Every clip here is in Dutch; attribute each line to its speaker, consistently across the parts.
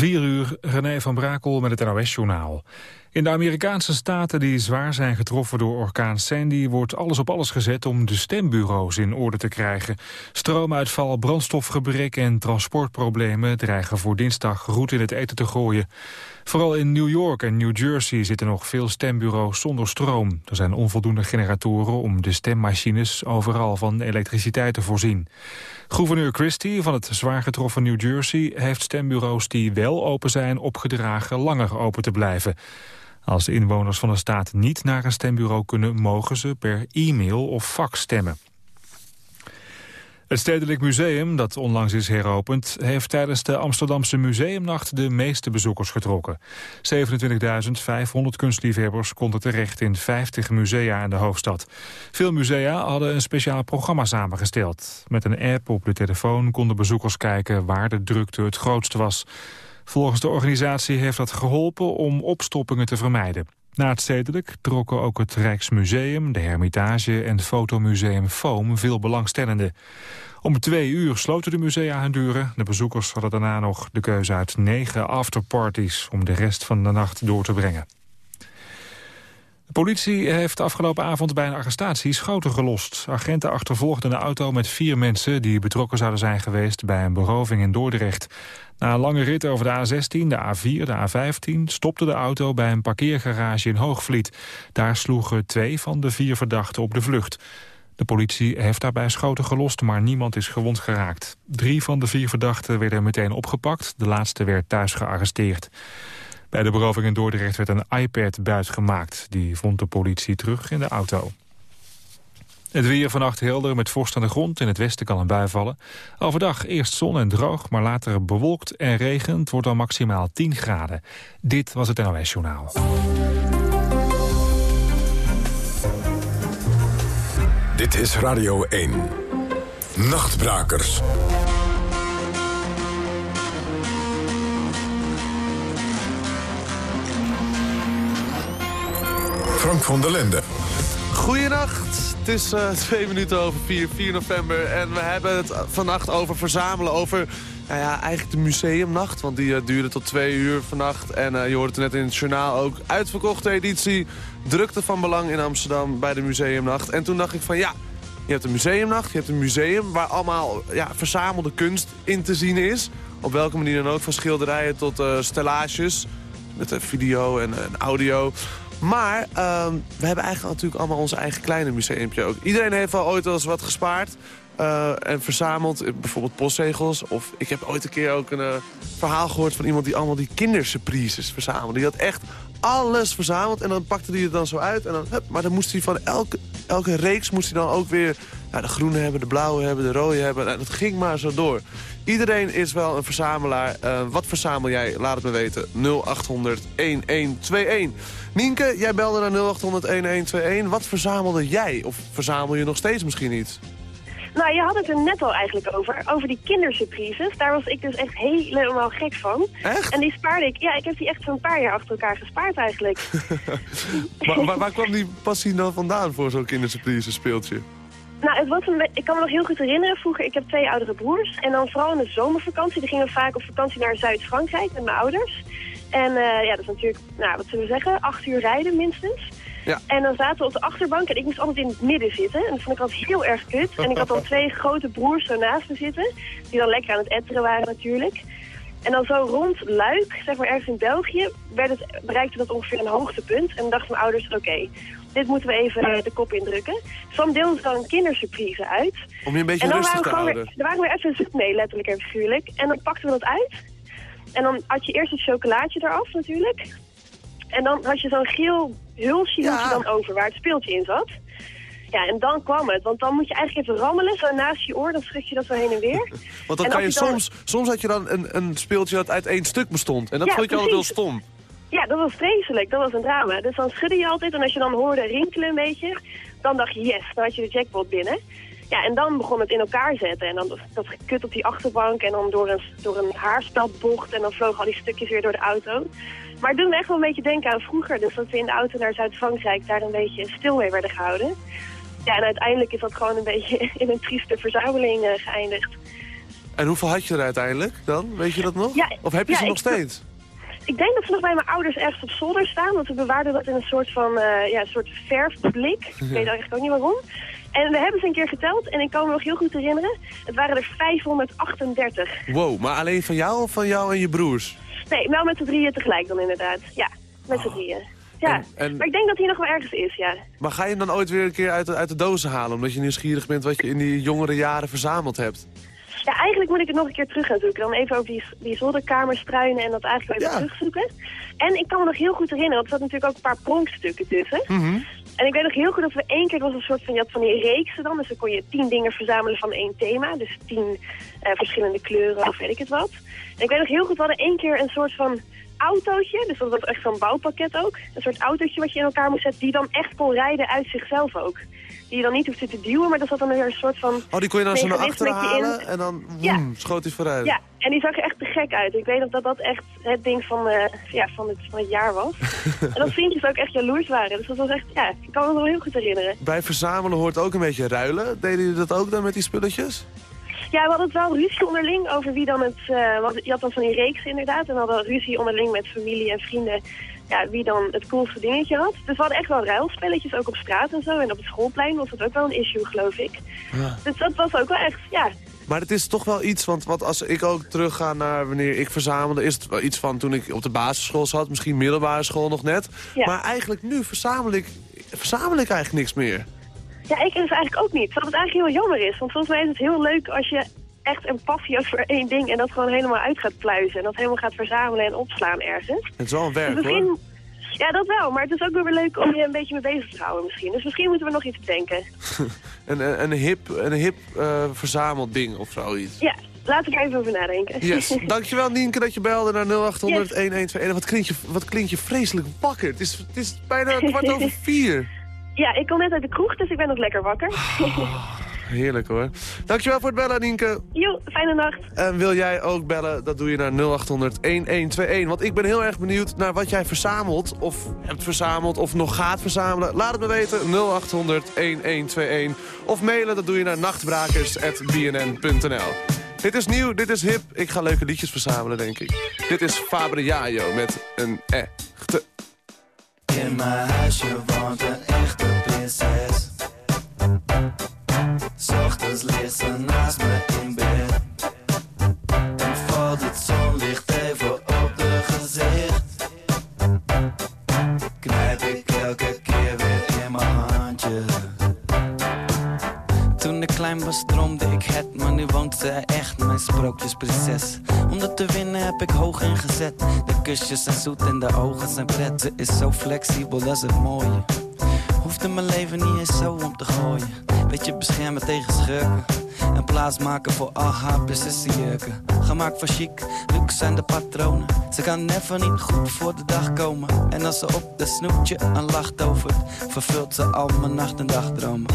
Speaker 1: 4 uur, René van Brakel met het NOS-journaal. In de Amerikaanse staten die zwaar zijn getroffen door orkaan Sandy... wordt alles op alles gezet om de stembureaus in orde te krijgen. Stroomuitval, brandstofgebrek en transportproblemen... dreigen voor dinsdag roet in het eten te gooien. Vooral in New York en New Jersey zitten nog veel stembureaus zonder stroom. Er zijn onvoldoende generatoren om de stemmachines overal van elektriciteit te voorzien. Gouverneur Christie van het zwaar getroffen New Jersey heeft stembureaus die wel open zijn opgedragen langer open te blijven. Als inwoners van de staat niet naar een stembureau kunnen, mogen ze per e-mail of fax stemmen. Het Stedelijk Museum, dat onlangs is heropend... heeft tijdens de Amsterdamse Museumnacht de meeste bezoekers getrokken. 27.500 kunstliefhebbers konden terecht in 50 musea in de hoofdstad. Veel musea hadden een speciaal programma samengesteld. Met een app op de telefoon konden bezoekers kijken waar de drukte het grootst was. Volgens de organisatie heeft dat geholpen om opstoppingen te vermijden. Na het stedelijk trokken ook het Rijksmuseum, de Hermitage en het fotomuseum Foam veel belangstellenden. Om twee uur sloten de musea hun deuren. De bezoekers hadden daarna nog de keuze uit negen afterparties om de rest van de nacht door te brengen. De politie heeft afgelopen avond bij een arrestatie schoten gelost. Agenten achtervolgden een auto met vier mensen die betrokken zouden zijn geweest bij een beroving in Dordrecht. Na een lange rit over de A16, de A4, de A15 stopte de auto bij een parkeergarage in Hoogvliet. Daar sloegen twee van de vier verdachten op de vlucht. De politie heeft daarbij schoten gelost, maar niemand is gewond geraakt. Drie van de vier verdachten werden meteen opgepakt. De laatste werd thuis gearresteerd. Bij de beroving in Dordrecht werd een iPad buitgemaakt. Die vond de politie terug in de auto. Het weer vannacht helder met vorst aan de grond. In het westen kan een bui vallen. Overdag eerst zon en droog, maar later bewolkt en regent. wordt dan maximaal 10 graden. Dit was het NOS Journaal.
Speaker 2: Dit is Radio 1. Nachtbrakers. Frank van der Linden.
Speaker 3: Goedenacht. Het is uh, twee minuten over 4, 4 november. En we hebben het vannacht over verzamelen. Over nou ja, eigenlijk de museumnacht. Want die uh, duurde tot twee uur vannacht. En uh, je hoorde het net in het journaal ook. Uitverkochte editie. Drukte van belang in Amsterdam bij de museumnacht. En toen dacht ik van ja, je hebt een museumnacht. Je hebt een museum waar allemaal ja, verzamelde kunst in te zien is. Op welke manier dan ook. Van schilderijen tot stellages. Met video en, en audio. Maar ehm, we hebben eigenlijk natuurlijk allemaal onze eigen kleine museumpje ook. Iedereen heeft wel ooit wel eens wat gespaard. Uh, en verzameld, eh, bijvoorbeeld postzegels. Of ik heb ooit een keer ook een uh, verhaal gehoord van iemand die allemaal die kindersurprises verzamelde. Die had echt alles verzameld en dan pakte hij het dan zo uit. En dan, hup, maar dan moest hij van elke, elke reeks moest hij dan ook weer nou, de groene hebben, de blauwe hebben, de rode hebben. En het ging maar zo door. Iedereen is wel een verzamelaar. Uh, wat verzamel jij? Laat het me weten. 0800 1121. Nienke, jij belde naar 0800 1121. Wat verzamelde jij? Of verzamel je nog steeds misschien iets?
Speaker 4: Nou, je had het er net al eigenlijk over. Over die kindersurprises. Daar was ik dus echt helemaal gek van.
Speaker 3: Echt?
Speaker 4: En die spaarde ik. Ja, ik heb die echt zo'n paar jaar achter elkaar gespaard eigenlijk.
Speaker 3: maar, waar, waar, kwam die passie dan vandaan voor zo'n kindersurprise speeltje?
Speaker 4: Nou, het was een, ik kan me nog heel goed herinneren. Vroeger, ik heb twee oudere broers. En dan vooral in de zomervakantie. Die gingen vaak op vakantie naar Zuid-Frankrijk met mijn ouders. En uh, ja, dat is natuurlijk, nou, wat zullen we zeggen, acht uur rijden minstens. Ja. En dan zaten we op de achterbank en ik moest altijd in het midden zitten. En dat vond ik altijd heel erg kut. En ik had dan twee grote broers zo naast me zitten. Die dan lekker aan het etteren waren natuurlijk. En dan zo rond Luik, zeg maar ergens in België, werd het, bereikte dat ongeveer een hoogtepunt. En dan dachten mijn ouders, oké, dit moeten we even uh, de kop indrukken. Deelden ze dan een kindersurprise uit.
Speaker 3: Om je een beetje rustig te houden.
Speaker 4: Weer, dan waren we even zoek mee, letterlijk en figuurlijk. En dan pakten we dat uit. En dan had je eerst het chocolaatje eraf natuurlijk. En dan had je zo'n geel hulsje ja. dan over waar het speeltje in zat. Ja, en dan kwam het. Want dan moet je eigenlijk even rammelen, zo naast je oor. Dan schud je dat zo heen en weer.
Speaker 3: want dan kan je, soms... Soms had je dan een, een speeltje dat uit één stuk bestond. En dat vond je altijd heel stom.
Speaker 4: Ja, dat was vreselijk. Dat was een drama. Dus dan schudde je altijd. En als je dan hoorde rinkelen een beetje, dan dacht je yes, dan had je de jackpot binnen. Ja, en dan begon het in elkaar zetten. En dan dat gekut op die achterbank en dan door een, door een haarspeldbocht. En dan vlogen al die stukjes weer door de auto. Maar het doet me echt wel een beetje denken aan vroeger. Dus dat we in de auto naar Zuid-Frankrijk daar een beetje stil mee werden gehouden. Ja, en uiteindelijk is dat gewoon een beetje in een trieste verzameling uh, geëindigd.
Speaker 3: En hoeveel had je er uiteindelijk dan? Weet je dat nog?
Speaker 4: Ja,
Speaker 3: of heb je
Speaker 4: ja,
Speaker 3: ze nog steeds?
Speaker 4: Ik denk dat ze nog bij mijn ouders ergens op zolder staan. Want we bewaarden dat in een soort van eh, ja, een soort verfblik. Ik weet eigenlijk ook niet waarom. En we hebben ze een keer geteld. En ik kan me nog heel goed herinneren. Het waren er 538.
Speaker 3: Wow, maar alleen van jou of van jou en je broers?
Speaker 4: Nee, wel met z'n drieën tegelijk dan inderdaad. Ja, met z'n drieën. Ja,
Speaker 3: En- en-
Speaker 4: maar ik denk dat hij nog wel ergens is, ja.
Speaker 3: Maar ga je hem dan ooit weer een keer uit de, uit de dozen halen... omdat je nieuwsgierig bent wat je in die jongere jaren verzameld hebt?
Speaker 4: Ja, eigenlijk moet ik het nog een keer terug gaan zoeken. Dan even over die, die zolderkamer struinen en dat eigenlijk even
Speaker 3: Ja.
Speaker 4: terugzoeken. En ik kan me nog heel goed herinneren, want er zat natuurlijk ook een paar pronkstukken tussen.
Speaker 3: Mhm.
Speaker 4: En ik weet nog heel goed dat we één keer, het was een soort van, je had van die reeksen dan. Dus dan kon je tien dingen verzamelen van één thema. Dus tien eh, verschillende kleuren of weet ik het wat. En ik weet nog heel goed, we hadden één keer een soort van autootje. Dus dat was echt zo'n bouwpakket ook. Een soort autootje wat je in elkaar moest zetten, die dan echt kon rijden uit zichzelf ook. Die je dan niet hoefde te duwen, maar dat zat dan weer een soort van...
Speaker 3: Oh, die kon je dan zo naar achteren
Speaker 4: in.
Speaker 3: halen en dan
Speaker 4: Ja.
Speaker 3: woem, schoot hij vooruit.
Speaker 4: Ja, en die zag er echt te gek uit. Ik weet nog dat dat echt het ding van, eh, ja, van, het, van het jaar was. en dat vriendjes ook echt jaloers waren. Dus dat was echt, ja, ik kan me nog wel heel goed herinneren.
Speaker 3: Bij verzamelen hoort ook een beetje ruilen. Deden jullie dat ook dan met die spulletjes?
Speaker 4: Ja, we hadden het wel ruzie onderling over wie dan het... eh, je had dan van die reeks inderdaad. En we hadden ruzie onderling met familie en vrienden. Ja, wie dan het coolste dingetje had. Dus we hadden echt wel ruilspelletjes, ook op straat en zo. En op het schoolplein was dat ook wel een issue, geloof ik.
Speaker 3: Ja.
Speaker 4: Dus dat was ook wel echt, ja...
Speaker 3: Maar het is toch wel iets, want wat als ik ook terugga naar wanneer ik verzamelde... is het wel iets van toen ik op de basisschool zat, misschien middelbare school nog net.
Speaker 4: Ja.
Speaker 3: Maar eigenlijk nu verzamel ik, verzamel ik eigenlijk niks meer.
Speaker 4: Ja, ik dus eigenlijk ook niet. Wat het eigenlijk heel jammer is. Want volgens mij is het heel leuk als je echt een passie hebt voor één ding... en dat gewoon helemaal uit gaat pluizen. En dat helemaal gaat verzamelen en opslaan ergens.
Speaker 3: Het is wel een werk
Speaker 4: Dus
Speaker 3: hoor.
Speaker 4: misschien... Ja, dat wel. Maar het is ook weer leuk om je een beetje mee bezig te houden misschien. Dus misschien moeten we nog iets bedenken.
Speaker 3: Een, een, hip, een hip eh, verzamelding of zoiets.
Speaker 4: Ja, laat ik er even over nadenken.
Speaker 3: Yes. Dankjewel Nienke dat je belde naar 0800 1121. En wat klinkt je, wat klinkt je vreselijk wakker. Het is, het is bijna kwart over vier.
Speaker 4: ja, ik kom net uit de kroeg, dus ik ben nog lekker wakker.
Speaker 3: Heerlijk hoor. Dankjewel voor het bellen Nienke.
Speaker 4: Jo, fijne nacht.
Speaker 3: En wil jij ook bellen, dat doe je naar 0800 1121. Want ik ben heel erg benieuwd naar wat jij verzamelt. Of hebt verzameld of nog gaat verzamelen. Laat het me weten, 0800 1121. Of mailen, dat doe je naar nachtbrakers.bnn.nl. Dit is nieuw, dit is hip. Ik ga leuke liedjes verzamelen, denk ik. Dit is Fabre Jajo met een echte...
Speaker 5: In mijn huisje woont een echte prinses. Ochtends ligt ze naast me in bed. En valt het zonlicht even op de gezicht. Knijp ik elke keer weer in mijn handje. Toen ik klein was droomde ik het, maar nu woont ze echt mijn sprookjesprinses. Om dat te winnen heb ik hoog ingezet. De kusjes zijn zoet en de ogen zijn pret. Ze is zo flexibel, dat is het mooie. Hoeft in mijn leven niet eens zo om te gooien. Beetje beschermen tegen schurken. En plaats maken voor al haar preciesiejurken. Gemaakt van chic, luxe zijn de patronen. Ze kan never niet goed voor de dag komen. En als ze op de snoetje een lach tovert, vervult ze al mijn nacht- en dagdromen.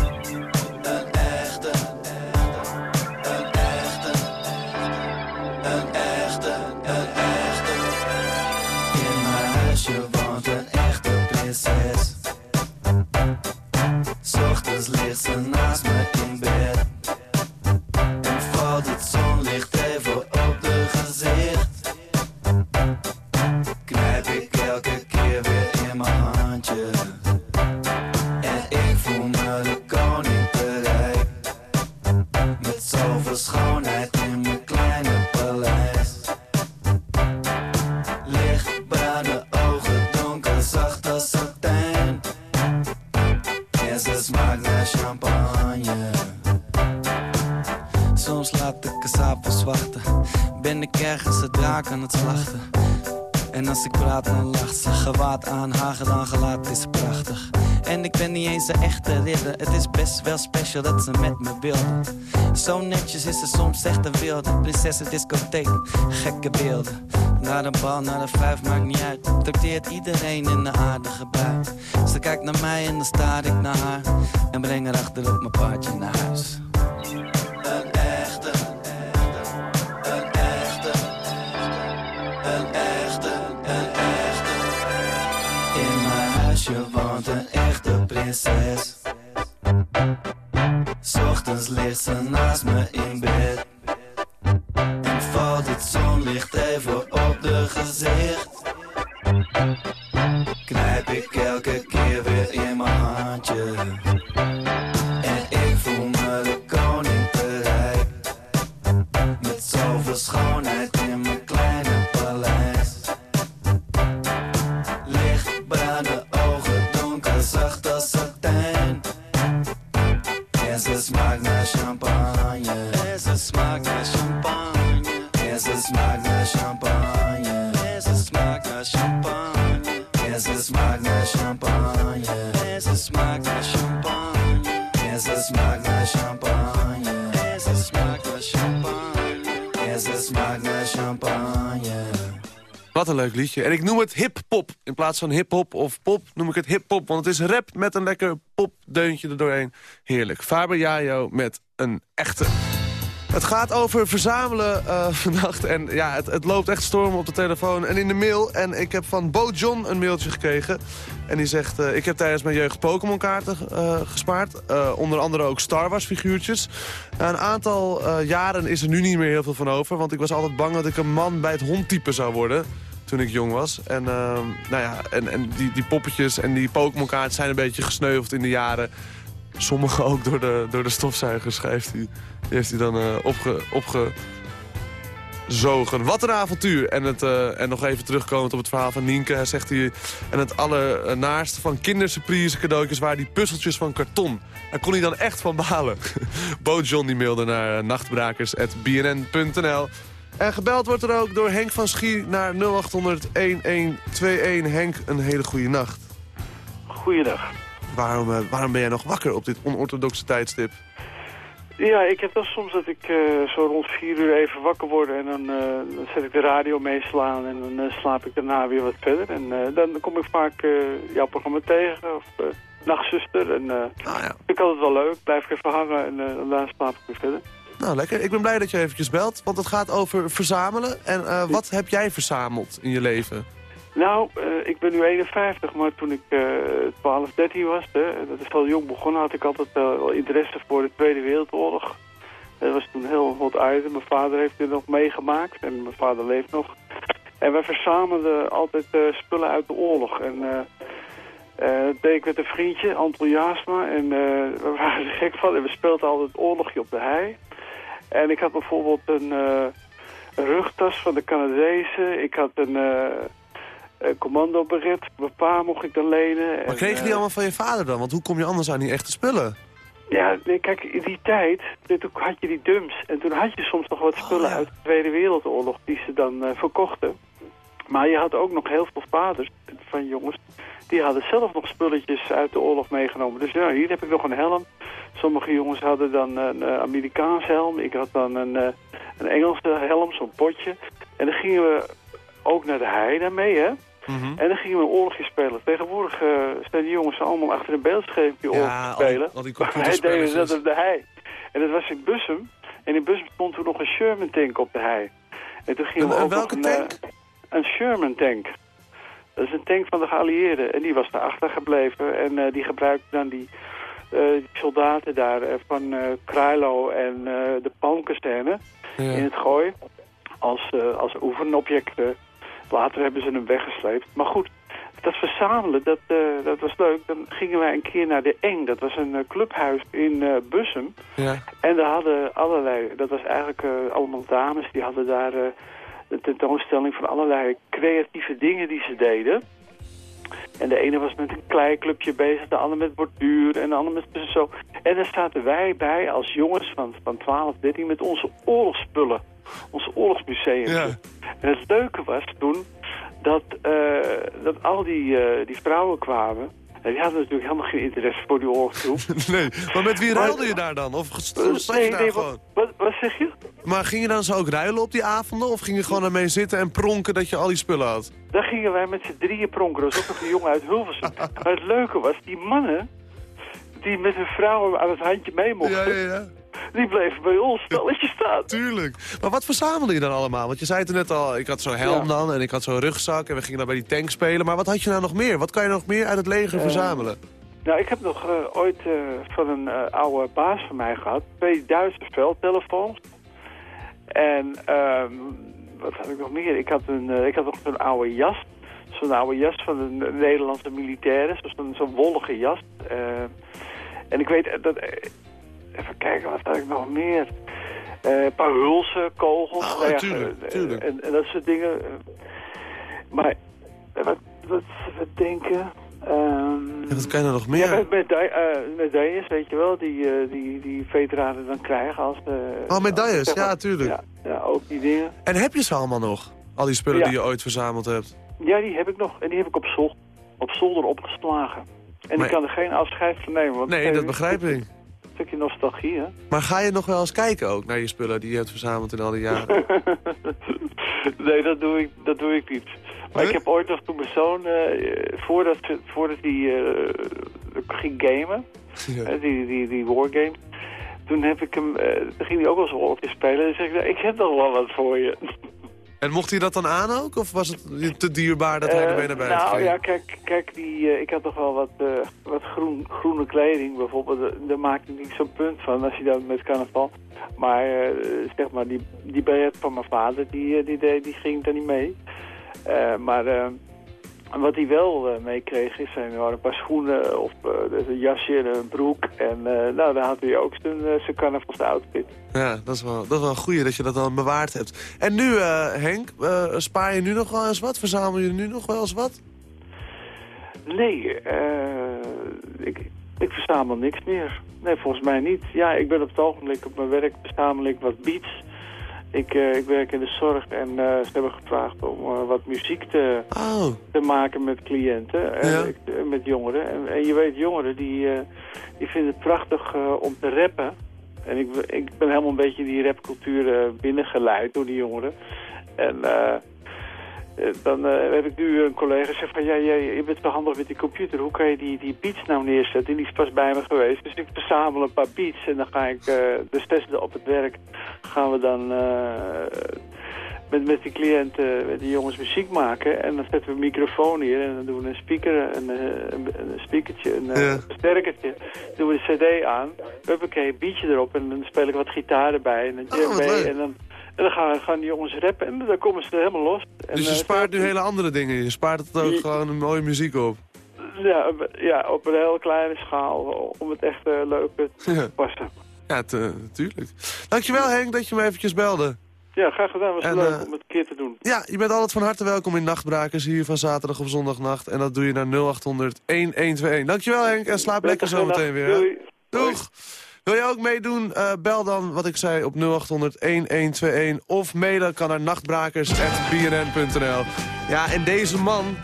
Speaker 5: Een echte ridder, het is best wel special dat ze met me wilde. Zo netjes is ze soms echt een wilde, prinsessen discotheek, gekke beelden. Naar de bal, naar de vijf, maakt niet uit. Trakteert iedereen in een aardige bui. Ze kijkt naar mij en dan staar ik naar haar. En breng haar achter op mijn paardje naar huis. Prinses. Ochtends ligt ze naast me in bed. En ik
Speaker 3: noem het hip-pop. In plaats van hip-hop of pop noem ik het hip-pop. Want het is rap met een lekker popdeuntje er doorheen. Heerlijk. Faber Jajo met een echte. Het gaat over verzamelen eh, vannacht. En ja, het, het loopt echt storm op de telefoon en in de mail. En ik heb van Bo John een mailtje gekregen. En die zegt, eh, ik heb tijdens mijn jeugd Pokémon kaarten eh, gespaard. Onder andere ook Star Wars figuurtjes. Een aantal jaren is er nu niet meer heel veel van over. Want ik was altijd bang dat ik een man bij het hondtype zou worden. Toen ik jong was. En, ehm, nou ja, en, en die, die poppetjes en die Pokémon kaarten zijn een beetje gesneuveld in de jaren. Sommige ook door de, door de stofzuiger schrijft hij. Heeft hij dan eh, opge, opgezogen. Wat een avontuur. En, het, eh, en nog even terugkomend op het verhaal van Nienke. Zegt hij, en het allernaarste van kindersurprise cadeautjes... waren die puzzeltjes van karton. Daar kon hij dan echt van balen. Bo John die mailde naar eh, nachtbrakers.bnn.nl. En gebeld wordt er ook door Henk van Schie naar 0800-1121. Henk, een hele goede nacht.
Speaker 6: Goeiedag.
Speaker 3: Waarom, eh, waarom ben jij nog wakker op dit onorthodoxe tijdstip?
Speaker 6: Ja, ik heb wel soms dat ik eh, zo rond vier uur even wakker word en dan, eh, dan zet ik de radio meeslaan en dan slaap ik daarna weer wat verder. En dan kom ik vaak jouw programma tegen of Nachtzuster en
Speaker 3: Ah ja.
Speaker 6: vind ik altijd wel leuk. Blijf ik even hangen en daarna slaap ik weer verder.
Speaker 3: Nou, lekker. Ik ben blij dat je eventjes belt, want het gaat over verzamelen. En eh, wat heb jij verzameld in je leven?
Speaker 6: Nou, eh, ik ben nu 51, maar toen ik eh 12, 13 was, hè, dat is wel jong begonnen, had ik altijd eh, wel interesse voor de Tweede Wereldoorlog. Dat was toen heel hot item. Mijn vader heeft dit nog meegemaakt en mijn vader leeft nog. En wij verzamelden altijd eh, spullen uit de oorlog. En eh, eh, dat deed ik met een vriendje, Anton Jaasma. En eh, we waren er gek van en we speelden altijd oorlogje op de hei. En ik had bijvoorbeeld een, eh, een rugtas van de Canadezen. Ik had een... eh, een commandoberet. Mijn pa mocht ik dan lenen.
Speaker 3: Maar
Speaker 6: En,
Speaker 3: kreeg je die
Speaker 6: eh,
Speaker 3: allemaal van je vader dan? Want hoe kom je anders aan die echte spullen?
Speaker 6: Ja, nee, kijk, in die tijd, toen had je die dumps. En toen had je soms nog wat spullen
Speaker 3: Oh, ja.
Speaker 6: uit de Tweede Wereldoorlog die ze dan verkochten. Maar je had ook nog heel veel vaders van jongens, die hadden zelf nog spulletjes uit de oorlog meegenomen. Dus ja, hier heb ik nog een helm. Sommige jongens hadden dan een eh, Amerikaans helm. Ik had dan een, eh, een Engelse helm, zo'n potje. En dan gingen we ook naar de hei daarmee, hè.
Speaker 3: Mhm.
Speaker 6: En dan gingen we een oorlogje spelen. Tegenwoordig eh staan die jongens allemaal achter een beeldschermpje oorlog te
Speaker 3: al die-
Speaker 6: spelen.
Speaker 3: al die
Speaker 6: Maar wij
Speaker 3: computerspelletjes.
Speaker 6: deden dat op de hei. En dat was in Bussum. En in Bussum stond toen nog een Sherman tank op de hei. En toen gingen
Speaker 3: Een-
Speaker 6: we
Speaker 3: een
Speaker 6: ook
Speaker 3: welke
Speaker 6: een,
Speaker 3: tank?
Speaker 6: eh, een Sherman tank. Dat is een tank van de geallieerden. En die was daar achtergebleven. En die gebruikte dan die, die soldaten daar eh, van eh Krailo en eh, de Palmkazerne in het gooi. Als, eh, als oefenobjecten. Later hebben ze hem weggesleept. Maar goed, dat verzamelen, dat, eh, dat was leuk. Dan gingen wij een keer naar de Eng. Dat was een eh, clubhuis in eh, Bussum.
Speaker 3: Ja.
Speaker 6: En daar hadden allerlei, dat was eigenlijk eh, allemaal dames, die hadden daar eh, een tentoonstelling van allerlei creatieve dingen die ze deden. En de ene was met een kleiklubje bezig, de ander met borduur en de ander met zo. En daar zaten wij bij als jongens van, van 12, 13 met onze oorlogsspullen. Ons oorlogsmuseum.
Speaker 3: Ja.
Speaker 6: En het leuke was toen dat, eh, dat al die, eh, die vrouwen kwamen. En die hadden natuurlijk helemaal geen interesse voor die oorlogsgroep.
Speaker 3: Nee, maar met wie ruilde je daar dan? Of zat je
Speaker 6: nee,
Speaker 3: daar
Speaker 6: nee,
Speaker 3: gewoon?
Speaker 6: wat, wat, zeg je?
Speaker 3: Maar ging je dan zo ook ruilen op die avonden? Of ging je gewoon ermee zitten en pronken dat je al die spullen had?
Speaker 6: Daar gingen wij met z'n drieën pronken. Was ook nog een jongen uit Hilversum. Maar het leuke was, die mannen die met hun vrouwen aan het handje mee mochten...
Speaker 3: Ja, ja, ja.
Speaker 6: Die bleven bij ons spelletje staan.
Speaker 3: Tuurlijk. Maar wat verzamelde je dan allemaal? Want je zei het er net al, ik had zo'n helm dan en ik had zo'n rugzak en we gingen dan bij die tank spelen. Maar wat had je nou nog meer? Wat kan je nog meer uit het leger verzamelen?
Speaker 6: Nou, ik heb nog eh, ooit eh, van een eh, oude baas van mij gehad... twee Duitse veldtelefoons. En ehm, wat had ik nog meer? Ik had, een, ik had nog zo'n oude jas. Zo'n oude jas van de Nederlandse militairen. Zo'n zo wollige jas. En ik weet dat... even kijken, wat had ik nog meer? een paar hulsen, kogels.
Speaker 3: Oh, nou tuurlijk, tuurlijk.
Speaker 6: En, en, dat soort dingen. maar wat, wat, wat denken...
Speaker 3: Um, ja, wat kan je er nog meer?
Speaker 6: Ja, met, meda medailles, weet je wel, die, uh, die, die veteranen dan krijgen als... Uh,
Speaker 3: oh, medailles, ja, tuurlijk.
Speaker 6: Ja, ja, ook die dingen.
Speaker 3: En heb je ze allemaal nog? Al die spullen die je ooit verzameld hebt?
Speaker 6: Ja, die heb ik nog. En die heb ik op, zolder, op zolder opgeslagen. En maar... ik kan er geen afscheid van nemen. Want
Speaker 3: nee, dat begrijp ik. Een
Speaker 6: stukje nostalgie, hè?
Speaker 3: Maar ga je nog wel eens kijken ook naar je spullen die je hebt verzameld in al die jaren?
Speaker 6: nee, dat doe ik, dat doe ik niet. Maar ik heb ooit nog toen mijn zoon, uh, voordat, voordat hij uh, ging gamen, ja. uh, die, die, die wargame, toen heb ik hem, toen ging hij ook wel eens rolletjes spelen. En zei ik, nou, ik heb nog wel wat voor je.
Speaker 3: En mocht hij dat dan aan ook? Of was het te dierbaar dat hij ermee naar buiten
Speaker 6: nou,
Speaker 3: ging?
Speaker 6: Nou ja, kijk, kijk die, ik had toch wel wat, wat groen, groene kleding bijvoorbeeld. Daar maakte ik niet zo'n punt van als je dat met carnaval. Maar zeg maar, die, die biljet van mijn vader, die, die, die, die ging daar niet mee. Maar wat hij wel uh, meekreeg is zijn een paar schoenen of een jasje en een broek. En nou, dan had hij ook zijn, zijn carnavalsoutfit.
Speaker 3: Ja, dat is, wel, dat is wel een goeie dat je dat dan bewaard hebt. En nu, Henk, spaar je nu nog wel eens wat? Verzamel je nu nog wel eens wat?
Speaker 6: Nee, ik, ik verzamel niks meer. Nee, volgens mij niet. Ja, ik ben op het ogenblik op mijn werk verzamel ik wat beats... Ik, uh, ik werk in de zorg en uh, ze hebben gevraagd om uh, wat muziek te,
Speaker 3: oh.
Speaker 6: te maken met cliënten, en
Speaker 3: Ja.
Speaker 6: met jongeren. En, en, je weet, jongeren die, die vinden het prachtig om te rappen. En ik, ik ben helemaal een beetje die rapcultuur binnengeleid door die jongeren. En dan heb ik nu een collega gezegd van, ja, jij, je bent zo handig met die computer, hoe kan je die, die beats nou neerzetten? En die is pas bij me geweest, dus ik verzamel een paar beats en dan ga ik de zesde op het werk, gaan we dan met, met die cliënten, met die jongens muziek maken. En dan zetten we een microfoon hier en dan doen we een speaker, een, een, een speakertje, een
Speaker 3: ja.
Speaker 6: versterkertje. doen we de cd aan, huppakee, een beatje erop en dan speel ik wat gitaar erbij en een
Speaker 3: Oh, leuk.
Speaker 6: en dan... En dan gaan, gaan die jongens rappen en dan komen ze er helemaal los. En,
Speaker 3: Dus je
Speaker 6: eh,
Speaker 3: spaart nu hele andere dingen. Je spaart het ook
Speaker 6: Die-
Speaker 3: gewoon een mooie muziek op.
Speaker 6: Ja, op- ja, op een heel kleine schaal, om het echt eh, leuk te passen.
Speaker 3: ja natuurlijk. Dankjewel Henk dat je me eventjes belde.
Speaker 6: Ja, graag gedaan. was
Speaker 3: En,
Speaker 6: leuk
Speaker 3: eh,
Speaker 6: om het een keer te doen.
Speaker 3: Ja, je bent altijd van harte welkom in Nachtbrakers hier van zaterdag op zondagnacht. En dat doe je naar 0800 1121. Dankjewel Henk en slaap lekker zo meteen weer.
Speaker 6: Doei.
Speaker 3: Doeg! Wil je ook meedoen? Eh, bel dan, wat ik zei, op 0800 1121. Of mailen kan naar nachtbrakers.bnn.nl. Ja, en deze man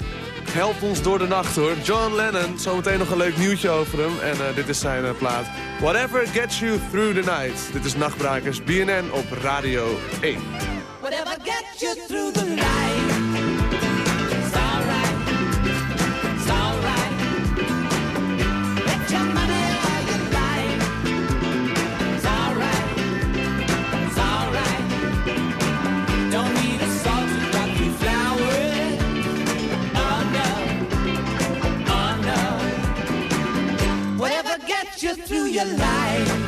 Speaker 3: helpt ons door de nacht hoor. John Lennon, zometeen nog een leuk nieuwtje over hem. En eh, dit is zijn eh, plaat. Whatever gets you through the night. Dit is Nachtbrakers, BNN op Radio 1.
Speaker 7: Whatever gets you through the night. You through your life.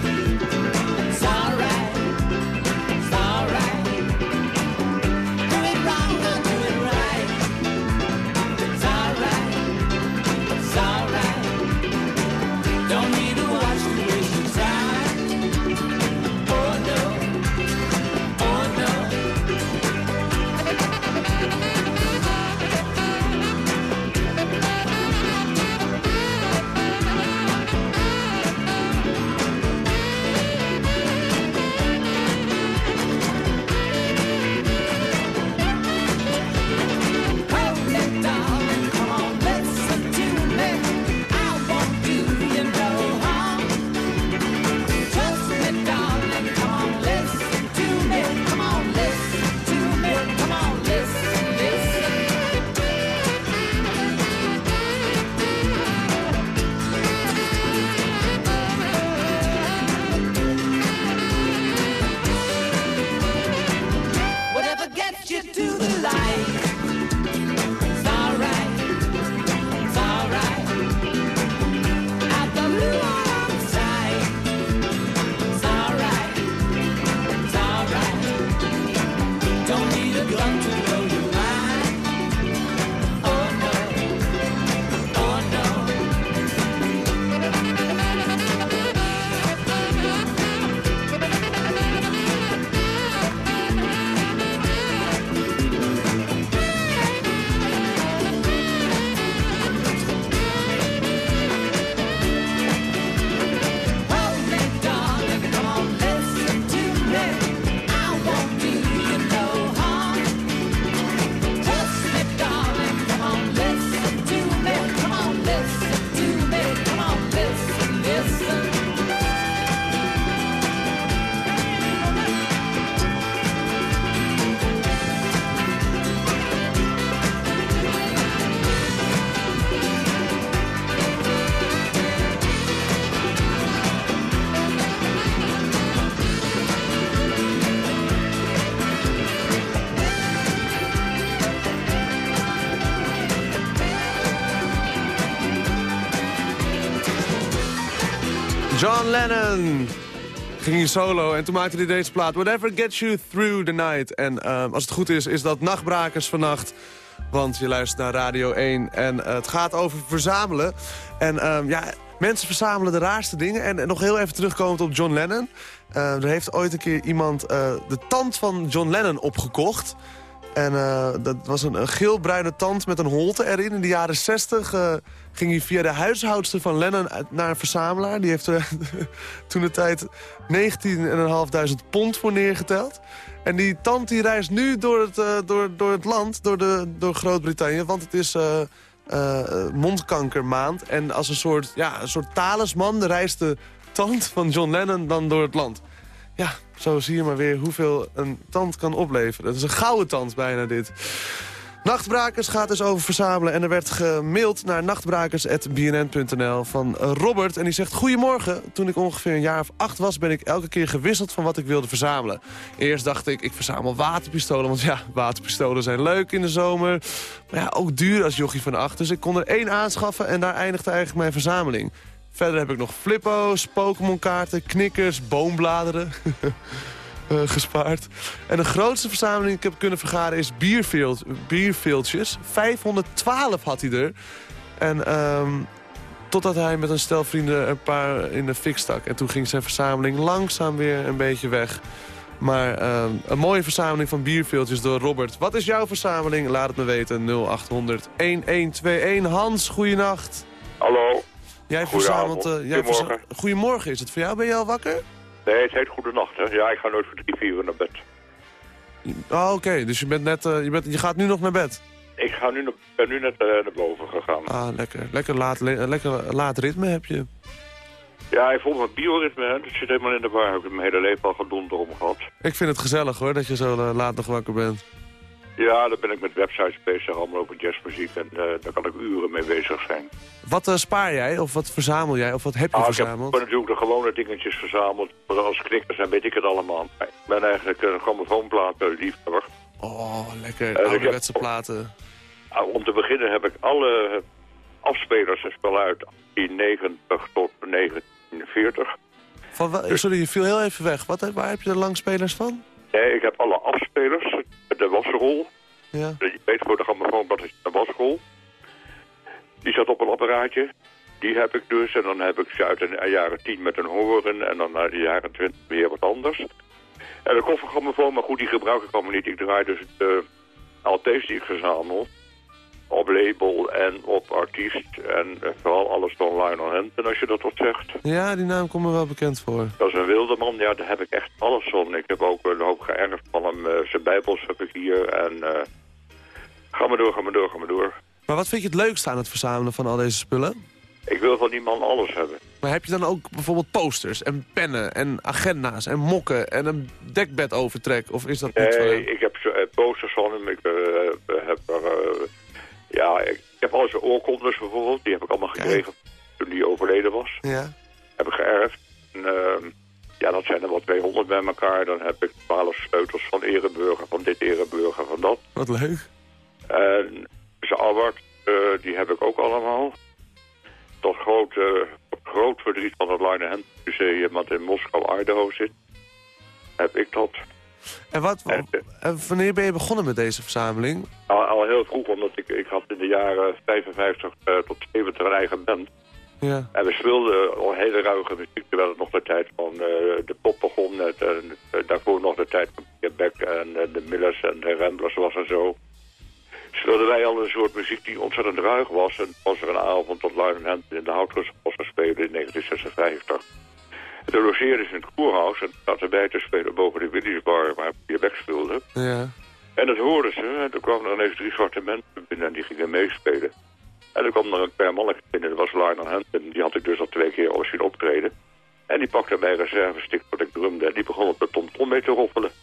Speaker 3: Lennon ging hij solo en toen maakte hij deze plaat. Whatever gets you through the night. En ehm, als het goed is, is dat Nachtbrakers vannacht. Want je luistert naar Radio 1 en eh, het gaat over verzamelen. En ehm, ja, mensen verzamelen de raarste dingen. En, en nog heel even terugkomend op John Lennon. Eh, er heeft ooit een keer iemand eh, de tand van John Lennon opgekocht. En eh, dat was een, een geelbruine tand met een holte erin. In de jaren 60 eh, ging hij via de huishoudster van Lennon naar een verzamelaar. Die heeft er toen de tijd 19.500 pond voor neergeteld. En die tand die reist nu door het, eh, door, door het land, door, door Groot-Brittannië. Want het is eh, eh, mondkankermaand. En als een soort, ja, een soort talisman reist de tand van John Lennon dan door het land. Ja, zo zie je maar weer hoeveel een tand kan opleveren. Dat is een gouden tand bijna dit. Nachtbrakers gaat dus over verzamelen. En er werd gemaild naar nachtbrakers.bnn.nl van Robert. En die zegt, goedemorgen. Toen ik ongeveer een jaar of acht was... ben ik elke keer gewisseld van wat ik wilde verzamelen. Eerst dacht ik, ik verzamel waterpistolen. Want ja, waterpistolen zijn leuk in de zomer. Maar ja, ook duur als jochie van acht. Dus ik kon er één aanschaffen en daar eindigde eigenlijk mijn verzameling. Verder heb ik nog flippo's, Pokémon-kaarten, knikkers, boombladeren eh, gespaard. En de grootste verzameling die ik heb kunnen vergaren is bierveelt, bierveeltjes. 512 had hij er. En ehm, totdat hij met een stel vrienden een paar in de fik stak. En toen ging zijn verzameling langzaam weer een beetje weg. Maar ehm, een mooie verzameling van bierveeltjes door Robert. Wat is jouw verzameling? Laat het me weten. 0800 1121. Hans, goeienacht.
Speaker 8: Hallo.
Speaker 3: Jij verzamelt... jij
Speaker 8: Goedemorgen.
Speaker 3: verza- Goedemorgen is het voor jou. Ben je al wakker?
Speaker 8: Nee, het heet Goedenacht, hè. Ja, ik ga nooit voor drie, vier uur naar bed.
Speaker 3: Oh, oké. Dus je, bent net, eh, je, bent, je gaat nu nog naar bed?
Speaker 8: Ik ga nu ben nu net eh, naar boven gegaan.
Speaker 3: Ah, lekker. Lekker laat, le- lekker laat ritme heb je.
Speaker 8: Ja, ik volg mijn bioritme, hè. Dat zit helemaal in de war. Ik heb mijn hele leven al gedonder om gehad.
Speaker 3: Ik vind het gezellig hoor, dat je zo laat nog wakker bent.
Speaker 8: Ja, daar ben ik met websites bezig, allemaal over jazzmuziek. En eh, daar kan ik uren mee bezig zijn.
Speaker 3: Wat eh, spaar jij? Of wat verzamel jij? Of wat heb je
Speaker 8: Ah, ik heb
Speaker 3: verzameld?
Speaker 8: natuurlijk de gewone dingetjes verzameld. Maar als knikkers en weet ik het allemaal. Ik ben eigenlijk een grammofoonplaten liefhebber.
Speaker 3: Oh, lekker.
Speaker 8: heb-
Speaker 3: Ouderwetse platen.
Speaker 8: Ah, Om te beginnen heb ik alle afspelers en spellen uit 1890 tot 1940.
Speaker 3: Van, wa- sorry, je viel heel even weg. Wat, waar heb je de langspelers van?
Speaker 8: Nee, ik heb alle afspelers, de wasrol.
Speaker 3: Ja.
Speaker 8: Je weet voor de grammofoon, dat is een wasrol. Die zat op een apparaatje. Die heb ik dus. En dan heb ik ze uit de jaren 10 met een horen. En dan naar de jaren 20 weer wat anders. En de koffergrammofoon, maar goed, die gebruik ik allemaal niet. Ik draai dus de LP's die ik verzamel. Op label en op artiest. En eh, vooral alles van Lionel Hampton, als je dat wat zegt.
Speaker 3: Ja, die naam komt me wel bekend voor.
Speaker 8: Dat is een wilde man, ja, daar heb ik echt alles van. Ik heb ook een hoop geërfd van hem. eh, zijn bijbels heb ik hier en... eh, ga maar door, ga maar door, ga maar door.
Speaker 3: Maar wat vind je het leukste aan het verzamelen van al deze spullen?
Speaker 8: Ik wil van die man alles hebben.
Speaker 3: Maar heb je dan ook bijvoorbeeld posters en pennen en agenda's en mokken en een dekbedovertrek? Of is dat niet
Speaker 8: Nee, ik heb posters van hem. Ik heb er... ja, ik, heb al zijn oorkondes bijvoorbeeld. Die heb ik allemaal gekregen toen hij overleden was.
Speaker 3: Ja.
Speaker 8: Heb ik geërfd. En, ehm, ja, dat zijn er wel 200 bij elkaar. Dan heb ik 12 sleutels van ereburger, van dit ereburger, van dat.
Speaker 3: Wat leuk.
Speaker 8: En zijn award, eh, die heb ik ook allemaal. Tot groot, eh, groot verdriet van het Hand Museum, wat in Moskou, Idaho zit. Heb ik dat.
Speaker 3: En wat,
Speaker 8: En,
Speaker 3: wanneer ben je begonnen met deze verzameling?
Speaker 8: al, al heel vroeg, omdat ik, ik had in de jaren 55 eh, tot 70 een eigen band.
Speaker 3: Ja.
Speaker 8: En we speelden al hele ruige muziek, terwijl het nog de tijd van eh, de pop begon. Net, en eh, daarvoor nog de tijd van Pierre Beck en de Millers en de Ramblers was en zo. Speelden wij al een soort muziek die ontzettend ruig was. En was er een avond tot Lionel Hampton in de Houters was gespeeld in 1956. Toen logeerden ze in het Koerhuis en zaten wij te spelen boven de Willys Bar waar Pierre Beck speelde.
Speaker 3: Ja.
Speaker 8: En dat hoorden ze. En toen kwamen er ineens drie zwarte mensen binnen en die gingen meespelen. En toen kwam er een mannetje binnen, dat was Lionel Hampton. Die had ik dus al twee keer al zien optreden. En die pakte mijn reservestick wat ik drumde en die begon op de tomtom mee te roffelen.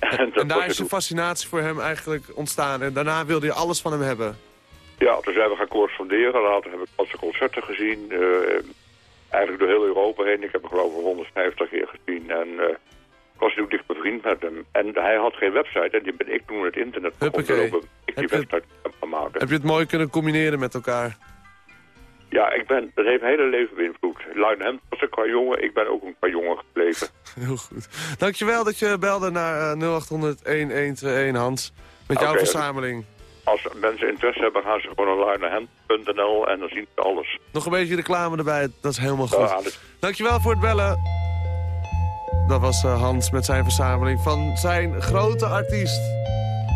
Speaker 8: En,
Speaker 3: daar is de fascinatie voor hem eigenlijk ontstaan. En daarna wilde je alles van hem hebben.
Speaker 8: Ja, toen zijn we gaan corresponderen. Later heb ik zijn concerten gezien. eh, eigenlijk door heel Europa heen. Ik heb hem geloof ik 150 keer gezien. En eh, ik was natuurlijk dicht bevriend met hem. En hij had geen website. En die ben ik toen het internet begon te
Speaker 3: Huppakee.
Speaker 8: lopen. Ik die
Speaker 3: Heb je-
Speaker 8: website gaan maken.
Speaker 3: Heb je het mooi kunnen combineren met elkaar?
Speaker 8: Ja, ik ben, dat heeft mijn hele leven beïnvloed. Luitenhemd was ik qua jongen, ik ben ook een jongen gebleven.
Speaker 7: Heel goed. Dankjewel dat je belde naar eh, 0800-1121, Hans. Met jouw verzameling.
Speaker 8: Als mensen interesse hebben, gaan ze gewoon naar luitenhemd.nl en dan zien ze alles.
Speaker 7: Nog een beetje reclame erbij, dat is helemaal goed.
Speaker 8: Ja,
Speaker 7: Dankjewel voor het bellen. Dat was eh, Hans met zijn verzameling van zijn grote artiest.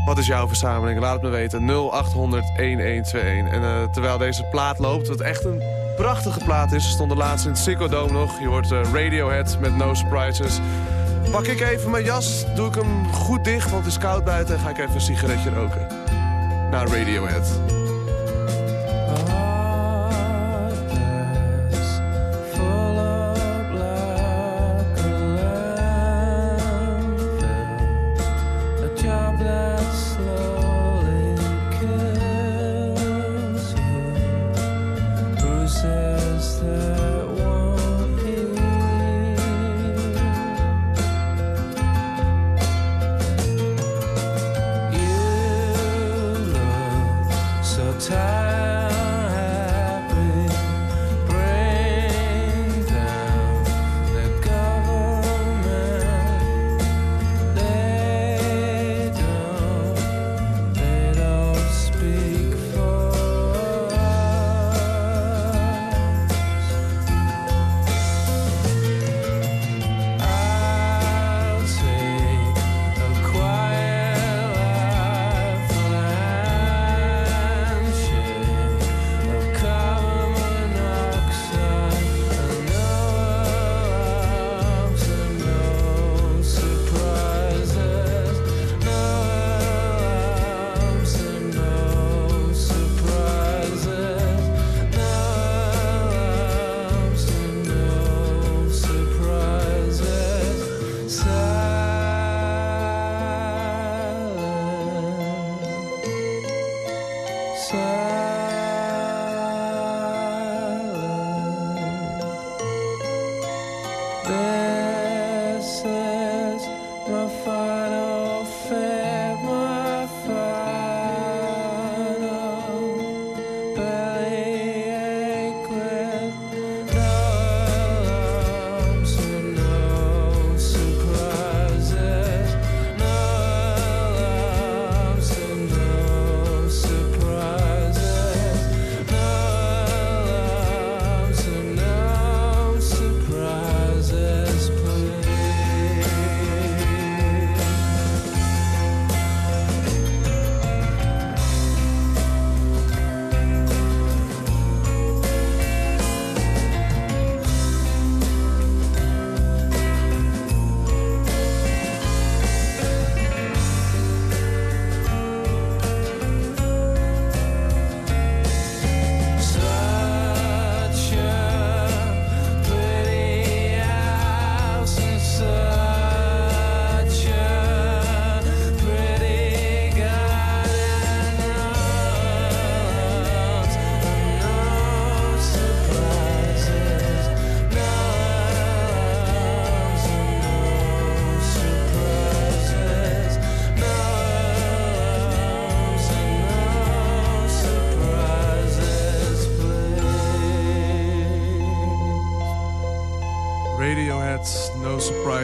Speaker 7: Wat is jouw verzameling? Laat het me weten. 0800 1121. En eh, terwijl deze plaat loopt, wat echt een prachtige plaat is... stond de laatste in het Ziggo Dome nog. Je hoort eh, Radiohead met No Surprises. Pak ik even mijn jas, doe ik hem goed dicht, want het is koud buiten... en ga ik even een sigaretje roken. Naar Radiohead.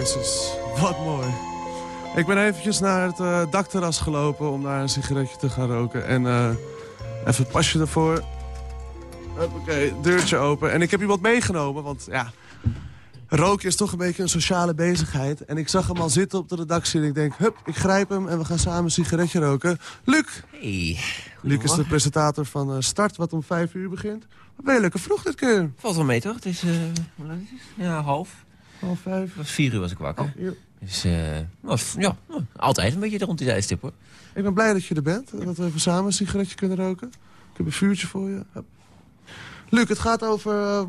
Speaker 7: Surprises. Wat mooi. Ik ben eventjes naar het eh, dakterras gelopen om daar een sigaretje te gaan roken. En eh, even het pasje ervoor. Oké, deurtje open. En ik heb iemand meegenomen, want ja... Roken is toch een beetje een sociale bezigheid. En ik zag hem al zitten op de redactie en ik denk... hup, ik grijp hem en we gaan samen een sigaretje roken. Luc!
Speaker 9: Hey,
Speaker 7: Luc is de presentator van eh, Start, wat om vijf uur begint. Wat ben je lekker vroeg dit keer?
Speaker 9: Valt wel mee, toch? Het is, hoe laat is het? Ja, half.
Speaker 7: Half vijf.
Speaker 9: Was vier uur was ik wakker.
Speaker 7: Oh, hier.
Speaker 9: Dus, eh, was, ja, nou, altijd een beetje rond die tijdstip, hoor.
Speaker 7: Ik ben blij dat je er bent. en Dat we even samen een sigaretje kunnen roken. Ik heb een vuurtje voor je. Hup. Luc, het gaat over eh,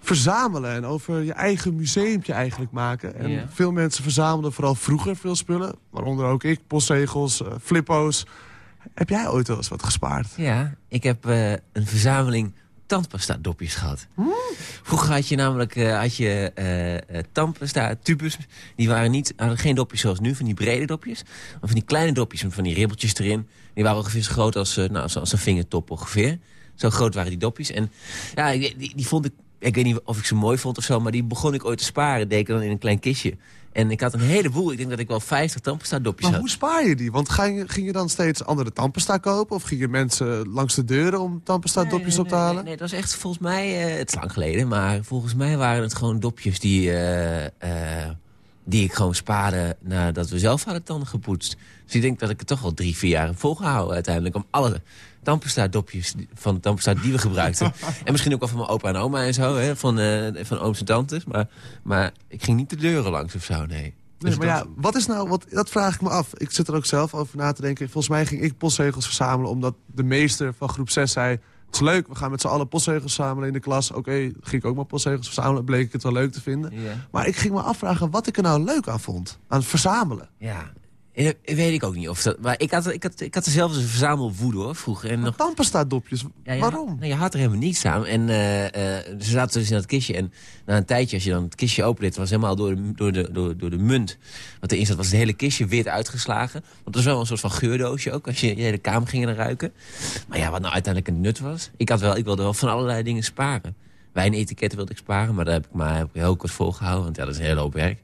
Speaker 7: verzamelen en over je eigen museumpje eigenlijk maken. En
Speaker 9: Ja.
Speaker 7: veel mensen verzamelden vooral vroeger veel spullen. Waaronder ook ik, postzegels, eh, flippo's. Heb jij ooit wel eens wat gespaard?
Speaker 9: Ja, ik heb een verzameling tandpasta-dopjes gehad.
Speaker 7: Hmm.
Speaker 9: Vroeger had je namelijk eh, had je, eh, eh, tandpasta-tubes. Die waren niet, geen dopjes zoals nu, van die brede dopjes. Maar van die kleine dopjes met van die ribbeltjes erin. Die waren ongeveer zo groot als, nou, als, een vingertop ongeveer. Zo groot waren die dopjes. En ja, die, die vond ik... Ik weet niet of ik ze mooi vond of zo, maar die begon ik ooit te sparen. Deed ik dan in een klein kistje. En ik had een heleboel. Ik denk dat ik wel 50 tandpasta dopjes
Speaker 3: Maar
Speaker 9: had.
Speaker 3: hoe spaar je die? Want ging je, ging je dan steeds andere tandpasta kopen? Of gingen mensen langs de deuren om tandpasta dopjes op te halen?
Speaker 9: Nee, dat was echt volgens mij, eh, het is lang geleden, maar volgens mij waren het gewoon dopjes die, eh, eh, die ik gewoon spaarde nadat we zelf hadden tanden gepoetst. Dus ik denk dat ik het toch al drie, vier jaar volgehouden uiteindelijk om alle tandpasta dopjes die- van de tandpasta die we gebruikten. en misschien ook wel van mijn opa en oma en zo, hè, van, eh, van ooms en tantes. Maar, maar ik ging niet de deuren langs of zo, nee.
Speaker 3: Nee,
Speaker 9: Dus
Speaker 3: maar ja, wat is nou, wat, dat vraag ik me af. Ik zit er ook zelf over na te denken. Volgens mij ging ik postzegels verzamelen omdat de meester van groep 6 zei... Het is leuk, we gaan met z'n allen postzegels verzamelen in de klas. Oké, ging ik ook maar postzegels verzamelen. Bleek ik het wel leuk te vinden.
Speaker 9: Ja.
Speaker 3: Maar ik ging me afvragen wat ik er nou leuk aan vond. Aan het verzamelen.
Speaker 9: Ja, Weet ik ook niet of dat... Maar ik had, ik had, ik had er zelfs een verzamelwoede hoor, vroeger. En nog
Speaker 3: Tandpasta dopjes,
Speaker 9: Ja, ja,
Speaker 3: waarom?
Speaker 9: Nou, je had er helemaal niets aan. En eh, eh, ze zaten dus in dat kistje. En na een tijdje, als je dan het kistje opendeed... was helemaal door de, door, de, door, door de munt wat erin zat... was het hele kistje wit uitgeslagen. Want het was wel een soort van geurdoosje ook... als je je hele kamer ging naar ruiken. Maar ja, wat nou uiteindelijk een nut was... ik, had wel, ik wilde wel van allerlei dingen sparen. Wijnetiketten wilde ik sparen... maar daar heb ik maar heb ik heel kort volgehouden. Want ja, dat is een hele hoop werk.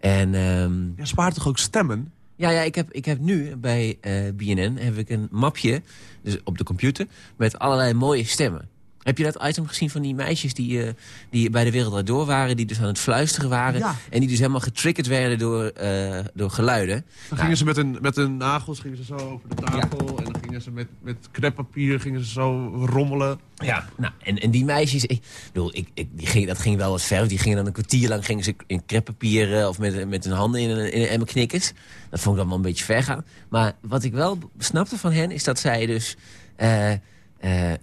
Speaker 9: En... ehm,
Speaker 3: Je spaart toch ook stemmen?
Speaker 9: Ja, ja ik, heb, ik heb nu bij eh, BNN heb ik een mapje dus op de computer met allerlei mooie stemmen. Heb je dat item gezien van die meisjes die, eh, die bij de Wereld Draait Door waren... die dus aan het fluisteren waren...
Speaker 3: Ja.
Speaker 9: en die dus helemaal getriggerd werden door, eh, door geluiden?
Speaker 3: Dan gingen ze met hun, met hun nagels gingen ze zo over de tafel. En dan gingen ze met, met kreppapier gingen ze zo rommelen.
Speaker 9: Ja, nou, en, en die meisjes, ik, bedoel, ik, ik, die ging, dat ging wel wat ver. Die gingen dan een kwartier lang gingen ze in kreppapier of met, met hun handen in een, in een emmer knikkers. Dat vond ik dan wel een beetje ver gaan. Maar wat ik wel snapte van hen is dat zij dus, eh,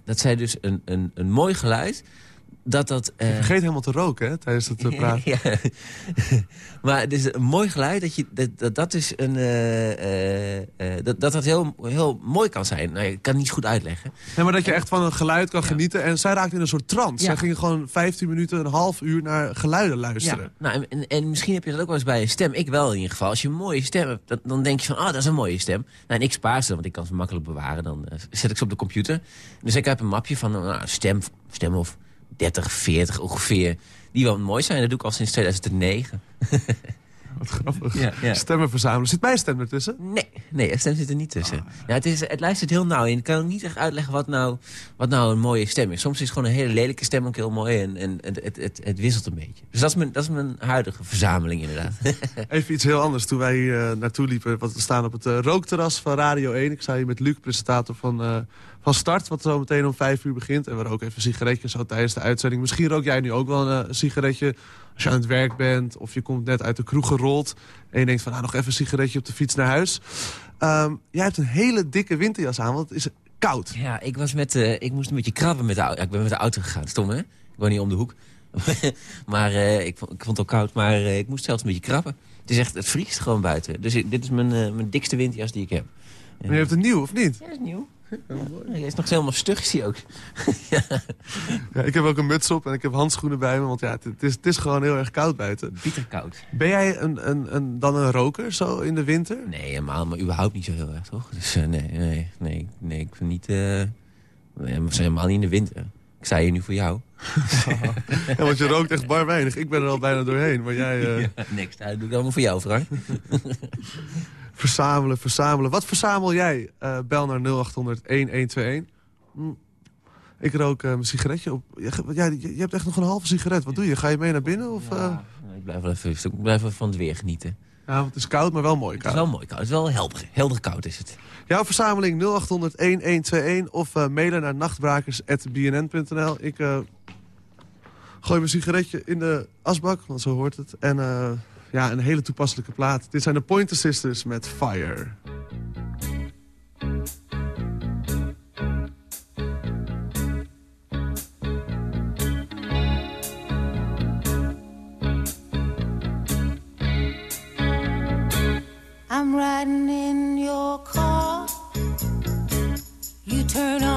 Speaker 9: dat zij dus een, een, een mooi geluid, dat dat... eh,
Speaker 3: Vergeet helemaal te roken hè, tijdens het eh, praten.
Speaker 9: ja. maar het is een mooi geluid dat je, dat, dat, dat is een, eh, dat, dat dat heel, heel mooi kan zijn. Nou, ik kan het niet goed uitleggen.
Speaker 3: Nee, maar dat je echt van een geluid kan genieten. En zij raakte in een soort trance.
Speaker 9: Ja.
Speaker 3: Zij gingen gewoon 15 minuten, een half uur naar geluiden luisteren.
Speaker 9: Ja, nou, en, en misschien heb je dat ook wel eens bij een stem. Ik wel in ieder geval. Als je een mooie stem hebt, dan, dan denk je van, ah, dat is een mooie stem. Nou, en ik spaar ze, want ik kan ze makkelijk bewaren. Dan zet ik ze op de computer. Dus ik heb een mapje van nou, een stem, stem of 30, 40 ongeveer. Die wel mooi zijn. Dat doe ik al sinds 2009.
Speaker 3: Wat grappig.
Speaker 9: Ja, ja.
Speaker 3: Stemmen verzamelen. Zit mijn stem ertussen?
Speaker 9: Nee, nee, stem zit er niet tussen. Ja, het, is, het luistert heel nauw. En ik kan ook niet echt uitleggen wat nou, wat nou een mooie stem is. Soms is gewoon een hele lelijke stem ook heel mooi. En, en het, het, het, het wisselt een beetje. Dus dat is mijn, dat is mijn huidige verzameling inderdaad.
Speaker 3: Even iets heel anders. Toen wij hier eh, naartoe liepen, wat we staan op het eh, rookterras van Radio 1. Ik sta hier met Luc, presentator van, eh, van Start, wat zo meteen om vijf uur begint. En we roken even een sigaretje zo tijdens de uitzending. Misschien rook jij nu ook wel een, eh, sigaretje als je aan het werk bent. Of je komt net uit de kroeg gerold. En je denkt van, nou, nog even een sigaretje op de fiets naar huis. Ehm, jij hebt een hele dikke winterjas aan, want het is koud.
Speaker 9: Ja, ik, was met, eh, ik moest een beetje krabben met de auto. Ja, ik ben met de auto gegaan. Stom, hè? Ik woon niet om de hoek. maar eh, ik, vond- ik vond het ook koud, maar eh, ik moest zelfs een beetje krabben. Het is echt, het vriest gewoon buiten. Dus ik- dit is mijn, eh, mijn dikste winterjas die ik heb.
Speaker 3: En je hebt een nieuw, of niet?
Speaker 9: Ja, dat is nieuw. Hij is nog helemaal stug, is hij ook.
Speaker 3: Ja, ik heb ook een muts op en ik heb handschoenen bij me. Want ja, het, het is, het is gewoon heel erg koud buiten.
Speaker 9: Bitterkoud.
Speaker 3: Ben jij een, een, een, dan een roker zo in de winter?
Speaker 9: Nee, helemaal, maar überhaupt niet zo heel erg, toch? Dus eh, nee, nee, nee, nee, ik vind niet... eh nee, we zijn helemaal niet in de winter. Ik sta hier nu voor jou.
Speaker 3: Ja, want je rookt echt bar weinig. Ik ben er al bijna doorheen. Maar jij eh,
Speaker 9: Ja, niks, dat doe ik allemaal voor jou, Frank.
Speaker 3: Verzamelen, verzamelen. Wat verzamel jij? Eh, bel naar 0800 1121. Hm. Ik rook eh, mijn sigaretje op. Ja, je, je hebt echt nog een halve sigaret. Wat doe je? Ga je mee naar binnen? Of, eh?
Speaker 9: Ik blijf wel even, ik blijf wel van het weer genieten.
Speaker 3: ja, het is koud, maar wel mooi
Speaker 9: Het is wel mooi koud. Het is wel helder. Helder koud is het.
Speaker 3: Jouw verzameling 0800 1121 of mailen naar nachtbrakers.bnn.nl. Ik gooi mijn sigaretje in de asbak, want zo hoort het. En ja, een hele toepasselijke plaat. Dit zijn de Pointer Sisters met Fire.
Speaker 10: I'm riding in your car. You turn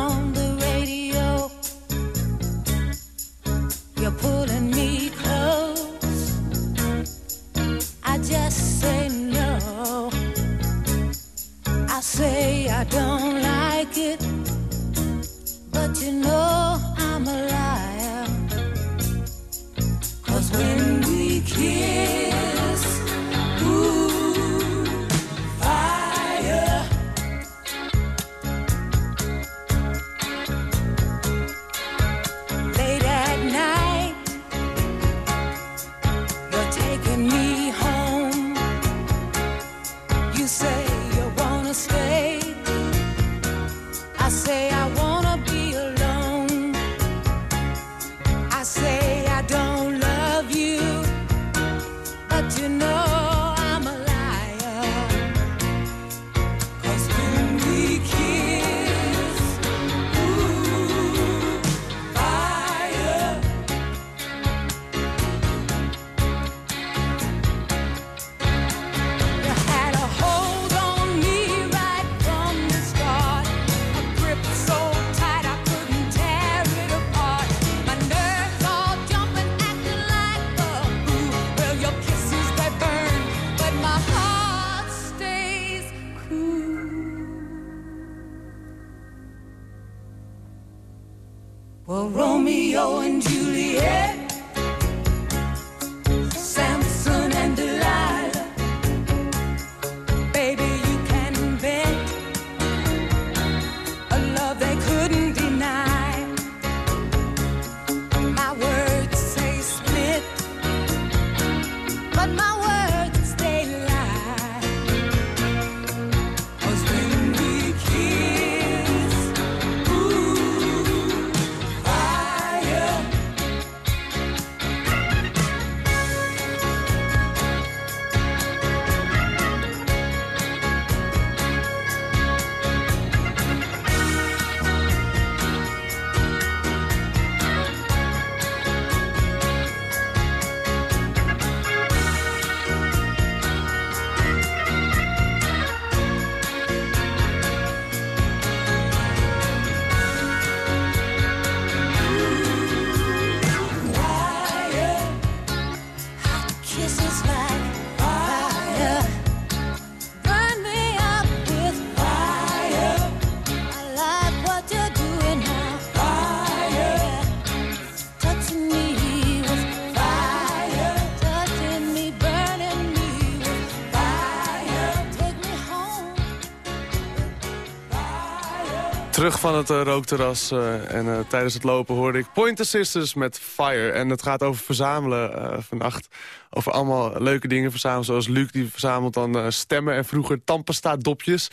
Speaker 3: Terug van het eh, rookterras eh, en eh, tijdens het lopen hoorde ik Pointer Sisters met Fire. En het gaat over verzamelen eh, vannacht. Over allemaal leuke dingen verzamelen. Zoals Luc, die verzamelt dan stemmen en vroeger tandpasta dopjes.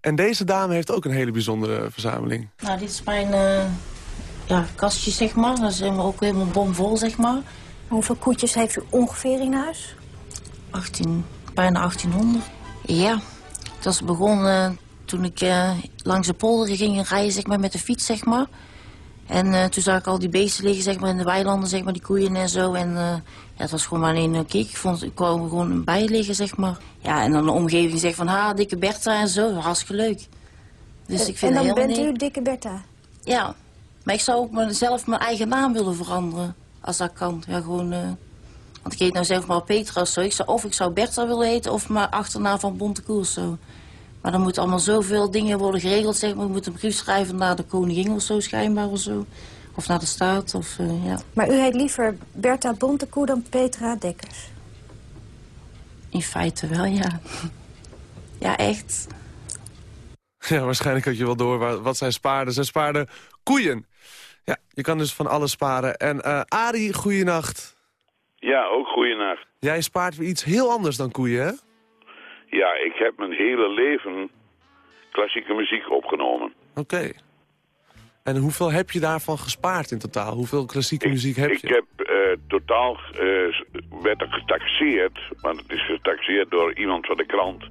Speaker 3: En deze dame heeft ook een hele bijzondere verzameling.
Speaker 11: Nou, dit is mijn eh, ja, kastje, zeg maar. Dat is helemaal ook helemaal bomvol, zeg maar.
Speaker 12: Hoeveel koetjes heeft u ongeveer in huis?
Speaker 11: 18, bijna 1800. Ja, dat is begonnen toen ik eh, langs de polder ging rijden, zeg maar, met de fiets, zeg maar. En eh, toen zag ik al die beesten liggen, zeg maar, in de weilanden, zeg maar, die koeien en zo. En eh, ja, het was gewoon maar één keek. Ik vond, ik wou er gewoon bij liggen, zeg maar. Ja, en dan de omgeving zegt van, ha, dikke Bertha en zo. Hartstikke leuk. Dus
Speaker 12: en,
Speaker 11: ik vind
Speaker 12: en dan
Speaker 11: heel
Speaker 12: bent u dikke Bertha.
Speaker 11: Ja, maar ik zou ook maar zelf mijn eigen naam willen veranderen. Als dat kan. Ja, gewoon... want ik heet nou zelf maar Petra of zo. Ik zou, of ik zou Bertha willen heten of mijn achternaam van Bonte Koers zo. Maar dan moeten allemaal zoveel dingen worden geregeld. Zeg maar. Ik moet een brief schrijven naar de koningin of zo schijnbaar of zo. Of naar de staat of eh, ja.
Speaker 12: Maar u heet liever Bertha Bontekoe dan Petra Dekkers.
Speaker 11: In feite wel, ja. Ja, echt.
Speaker 3: Ja, waarschijnlijk had je wel door wa- wat zij spaarden. Zij spaarden koeien. Ja, je kan dus van alles sparen. En eh Arie, goeienacht.
Speaker 13: Ja, ook goeienacht.
Speaker 3: Jij spaart weer iets heel anders dan koeien, hè?
Speaker 13: Ja, ik heb mijn hele leven klassieke muziek opgenomen.
Speaker 3: Oké. En hoeveel heb je daarvan gespaard in totaal? Hoeveel klassieke muziek heb
Speaker 13: ik
Speaker 3: je?
Speaker 13: heb eh, totaal, eh, werd er getaxeerd, want het is getaxeerd door iemand van de krant,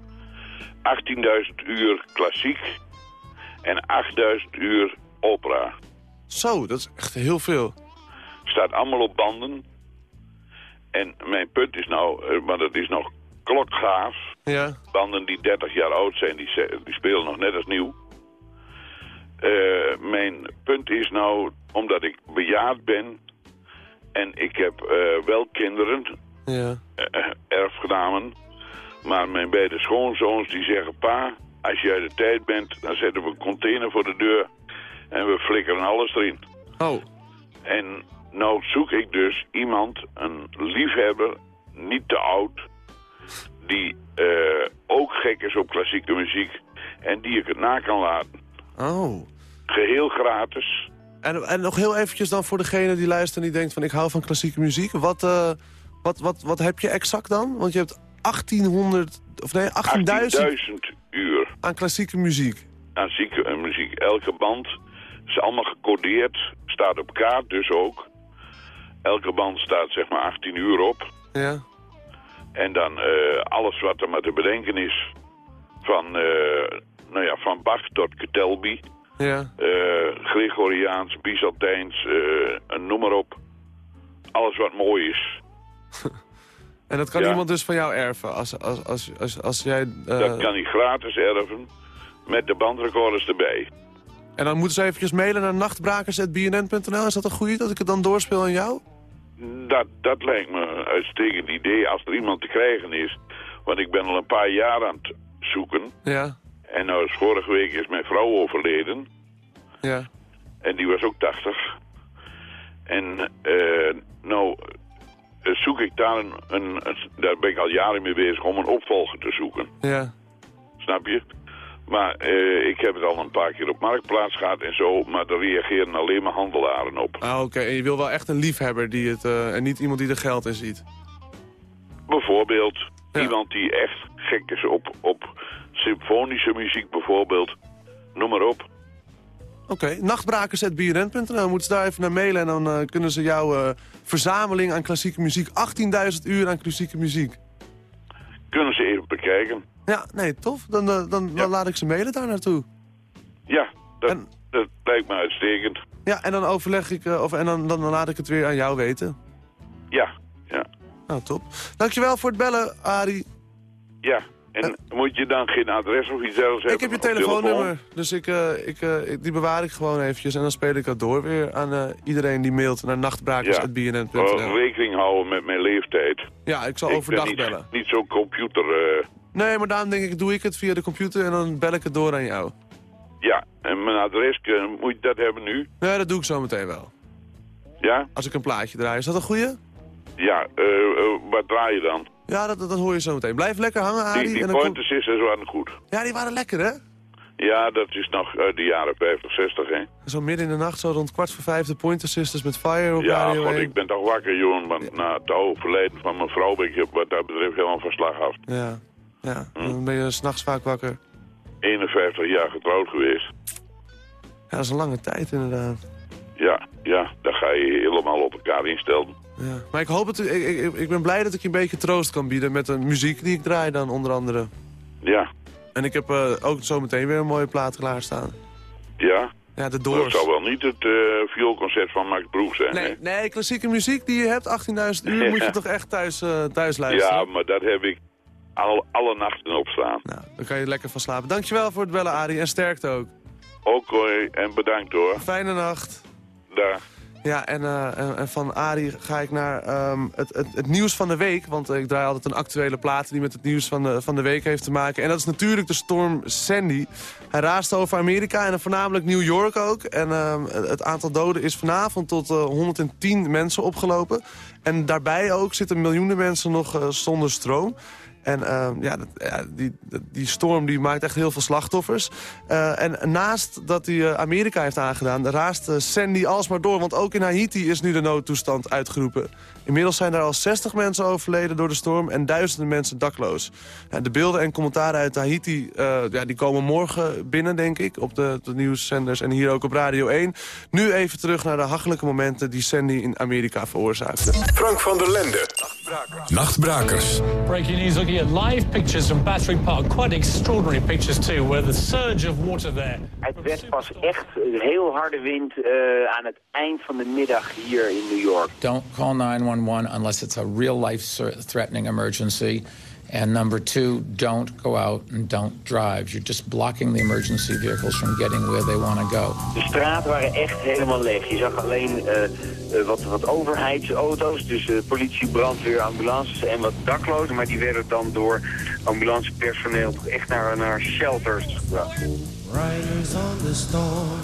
Speaker 13: 18.000 uur klassiek en 8.000 uur opera.
Speaker 3: Zo, dat is echt heel veel.
Speaker 13: Staat allemaal op banden. En mijn punt is nou, eh, want het is nog klokgaaf.
Speaker 3: Ja.
Speaker 13: Banden die 30 jaar oud zijn, die, die spelen nog net als nieuw. Eh, mijn punt is nou, omdat ik bejaard ben en ik heb eh, wel kinderen,
Speaker 3: Ja.
Speaker 13: eh, erfgenamen, maar mijn beide schoonzoons die zeggen, pa, als uit de tijd bent, dan zetten we een container voor de deur en we flikkeren alles erin.
Speaker 3: Oh.
Speaker 13: En nou zoek ik dus iemand, een liefhebber, niet te oud, die eh, ook gek is op klassieke muziek en die ik het na kan laten.
Speaker 3: Oh.
Speaker 13: Geheel gratis.
Speaker 3: En, en nog heel eventjes dan voor degene die luistert en die denkt van ik hou van klassieke muziek. Wat, eh, wat, wat, wat heb je exact dan? Want je hebt 1800, of nee, 18.000
Speaker 13: 18.000 uur
Speaker 3: aan klassieke muziek.
Speaker 13: aan zieke muziek. Elke band is allemaal gecodeerd, staat op kaart dus ook. Elke band staat zeg maar 18 uur op.
Speaker 3: Ja.
Speaker 13: En dan eh, alles wat er maar te bedenken is. Van, eh, nou ja, van Bach tot Ketelby.
Speaker 3: Ja.
Speaker 13: eh, Gregoriaans, Byzantijns, noem maar op. Alles wat mooi is.
Speaker 3: En dat kan
Speaker 13: Ja.
Speaker 3: iemand dus van jou erven als, als, als, als, als jij...
Speaker 13: Dat kan hij gratis erven. Met de bandrecorders erbij.
Speaker 3: En dan moeten ze eventjes mailen naar nachtbrakers.bnn.nl. Is dat een goeie dat ik het dan doorspeel aan jou?
Speaker 13: Dat, dat lijkt me een uitstekend idee als er iemand te krijgen is. Want ik ben al een paar jaar aan het zoeken.
Speaker 3: Ja.
Speaker 13: En nou is vorige week is mijn vrouw overleden.
Speaker 3: Ja.
Speaker 13: En die was ook 80. En eh, nou eh, zoek ik daar een, een, een- daar ben ik al jaren mee bezig om een opvolger te zoeken.
Speaker 3: Ja.
Speaker 13: Snap je? Maar eh, ik heb het al een paar keer op Marktplaats gehad en zo, maar daar reageren alleen maar handelaren op.
Speaker 3: Ah, oké. En je wil wel echt een liefhebber die het... eh, en niet iemand die er geld in ziet.
Speaker 13: Bijvoorbeeld iemand die echt gek is op, op symfonische muziek bijvoorbeeld. Noem maar op.
Speaker 3: Oké, nachtbrakers.bnn.nl. Moeten ze daar even naar mailen en dan eh, kunnen ze jouw verzameling aan klassieke muziek... 18.000 uur aan klassieke muziek.
Speaker 13: Kunnen ze even bekijken.
Speaker 3: Ja, nee, tof. Dan, eh, dan, dan laat ik ze mailen daar naartoe.
Speaker 13: Ja, dat, dat lijkt me uitstekend.
Speaker 3: Ja, en dan overleg ik... eh, of, en dan, dan laat ik het weer aan jou weten.
Speaker 13: Ja, ja,
Speaker 3: Nou, top. Dankjewel voor het bellen, Arie.
Speaker 13: ja. En moet je dan geen adres of iets dergelijks
Speaker 3: Ik heb
Speaker 13: hebben?
Speaker 3: je
Speaker 13: telefoon?
Speaker 3: telefoonnummer, dus ik, eh, ik, ik- die bewaar ik gewoon eventjes. En dan speel ik dat door weer aan iedereen die mailt naar
Speaker 13: Ja,
Speaker 3: nachtbrakers.bnn.nl.
Speaker 13: Wel rekening houden met mijn leeftijd.
Speaker 3: Ja, ik zal
Speaker 13: ben
Speaker 3: overdag
Speaker 13: niet,
Speaker 3: bellen.
Speaker 13: Niet zo'n computer...
Speaker 3: Nee, maar daarom denk ik, doe ik het via de computer en dan bel ik het door aan jou.
Speaker 13: ja, en mijn adres, eh, moet je dat hebben nu?
Speaker 3: Nee, dat doe ik zo meteen wel.
Speaker 13: Ja?
Speaker 3: Als ik een plaatje draai. Is dat een goeie?
Speaker 13: Ja, eh, eh, wat draai je dan?
Speaker 3: Ja, dat, dat, hoor je zo meteen. Blijf lekker hangen, Arie.
Speaker 13: Die, die
Speaker 3: en dan kom-
Speaker 13: Pointer Sisters waren goed.
Speaker 3: Ja, die waren lekker, hè?
Speaker 13: Ja, dat is nog uit de jaren 50, 60, hè.
Speaker 3: Zo midden in de nacht, zo rond kwart voor vijf, de Pointer Sisters met Fire op
Speaker 13: Ja, god,
Speaker 3: 1.
Speaker 13: ik ben toch wakker, jongen. Want na het overlijden van mijn vrouw ben ik wat dat betreft helemaal van slag af.
Speaker 3: Ja, ja.
Speaker 13: Hm.
Speaker 3: dan ben je s'nachts vaak wakker.
Speaker 13: 51 jaar getrouwd geweest.
Speaker 3: Ja, dat is een lange tijd inderdaad.
Speaker 13: Ja, ja, daar ga je helemaal op elkaar instellen.
Speaker 3: Ja. Maar ik hoop het, ik, ik, ik ben blij dat ik je een beetje troost kan bieden met de muziek die ik draai dan onder andere.
Speaker 13: Ja,
Speaker 3: En ik heb eh, ook zo meteen weer een mooie plaat klaarstaan.
Speaker 13: ja.
Speaker 3: Ja, de
Speaker 13: Dat
Speaker 3: Doors.
Speaker 13: zou wel niet het eh vioolconcert van Max Broek zijn,
Speaker 3: Nee,
Speaker 13: hè?
Speaker 3: nee, klassieke muziek die je hebt, 18.000 uur, moet je toch echt thuis, eh, thuis luisteren.
Speaker 13: Ja, maar dat heb ik al, alle nachten op staan.
Speaker 3: Dan kan je lekker van slapen. Dankjewel voor het bellen, Arie. En sterkte ook.
Speaker 13: Ook en bedankt hoor.
Speaker 3: Fijne nacht.
Speaker 13: Dag.
Speaker 3: Ja, en, eh, en, en van Arie ga ik naar ehm, het, het, het nieuws van de week. Want eh, ik draai altijd een actuele plaat die met het nieuws van de, van de week heeft te maken. En dat is natuurlijk de storm Sandy. Hij raast over Amerika en voornamelijk New York ook. En ehm, het aantal doden is vanavond tot eh, 110 mensen opgelopen. En daarbij ook zitten miljoenen mensen nog eh, zonder stroom. En ehm, ja, dat, die, die storm die maakt echt heel veel slachtoffers. Eh, en naast dat hij eh, Amerika heeft aangedaan, raast eh, Sandy alsmaar door. Want ook in Haiti is nu de noodtoestand uitgeroepen. Inmiddels zijn er al 60 mensen overleden door de storm en duizenden mensen dakloos. De beelden en commentaren uit Haiti ja, die komen morgen binnen, denk ik, op de, de nieuwszenders en hier ook op Radio 1. Nu even terug naar de hachelijke momenten die Sandy in Amerika veroorzaakte.
Speaker 2: Frank van der Lende. Nachtbrakers.
Speaker 14: Breaking news looking at live pictures from Battery Park. Quite extraordinary pictures too, where the surge of water there.
Speaker 15: Het werd pas echt een heel harde wind eh, aan het eind van de middag hier in New York.
Speaker 16: Don't call 911 unless it's a real life threatening emergency. And number two, don't go out and don't drive. You're just blocking the emergency vehicles from getting where they want to go.
Speaker 15: De straten waren echt helemaal leeg. Je zag alleen eh, wat, wat overheidsauto's, dus eh, politie, brandweer, ambulances en wat daklozen. Maar die werden dan door ambulancepersoneel toch echt naar, naar shelters gebracht.
Speaker 7: Riders on the storm.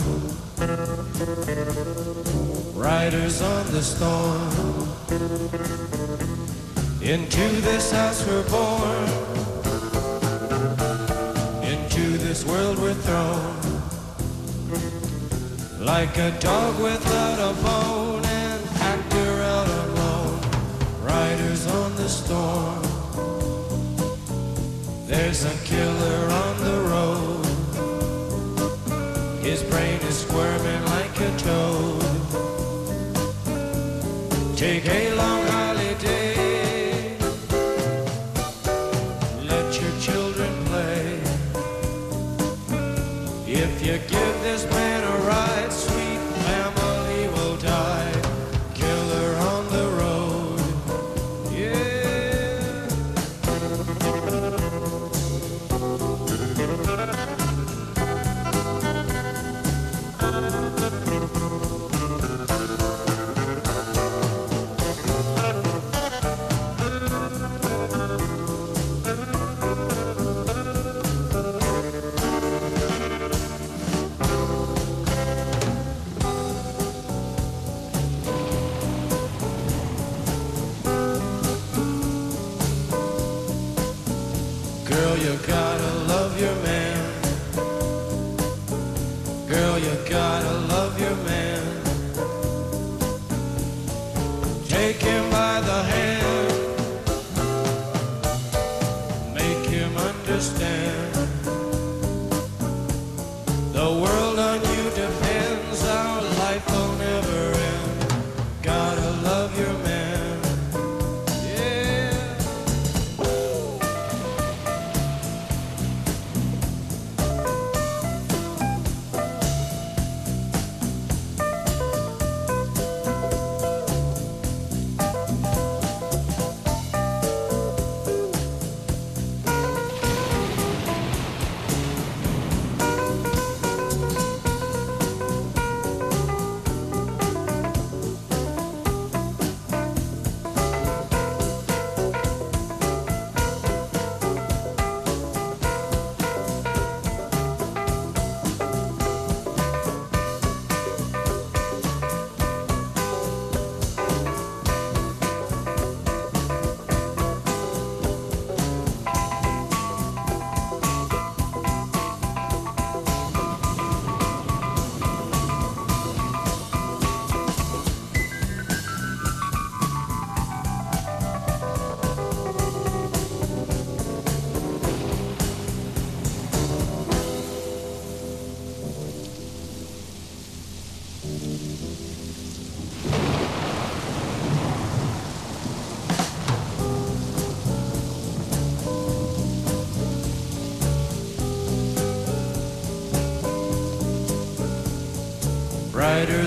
Speaker 7: Riders on the storm. Into this house we're born. Into this world we're thrown. Like a dog without a bone, an actor out alone. Riders on the storm. There's a killer on the road. His brain is squirming like a toad. Take a long If you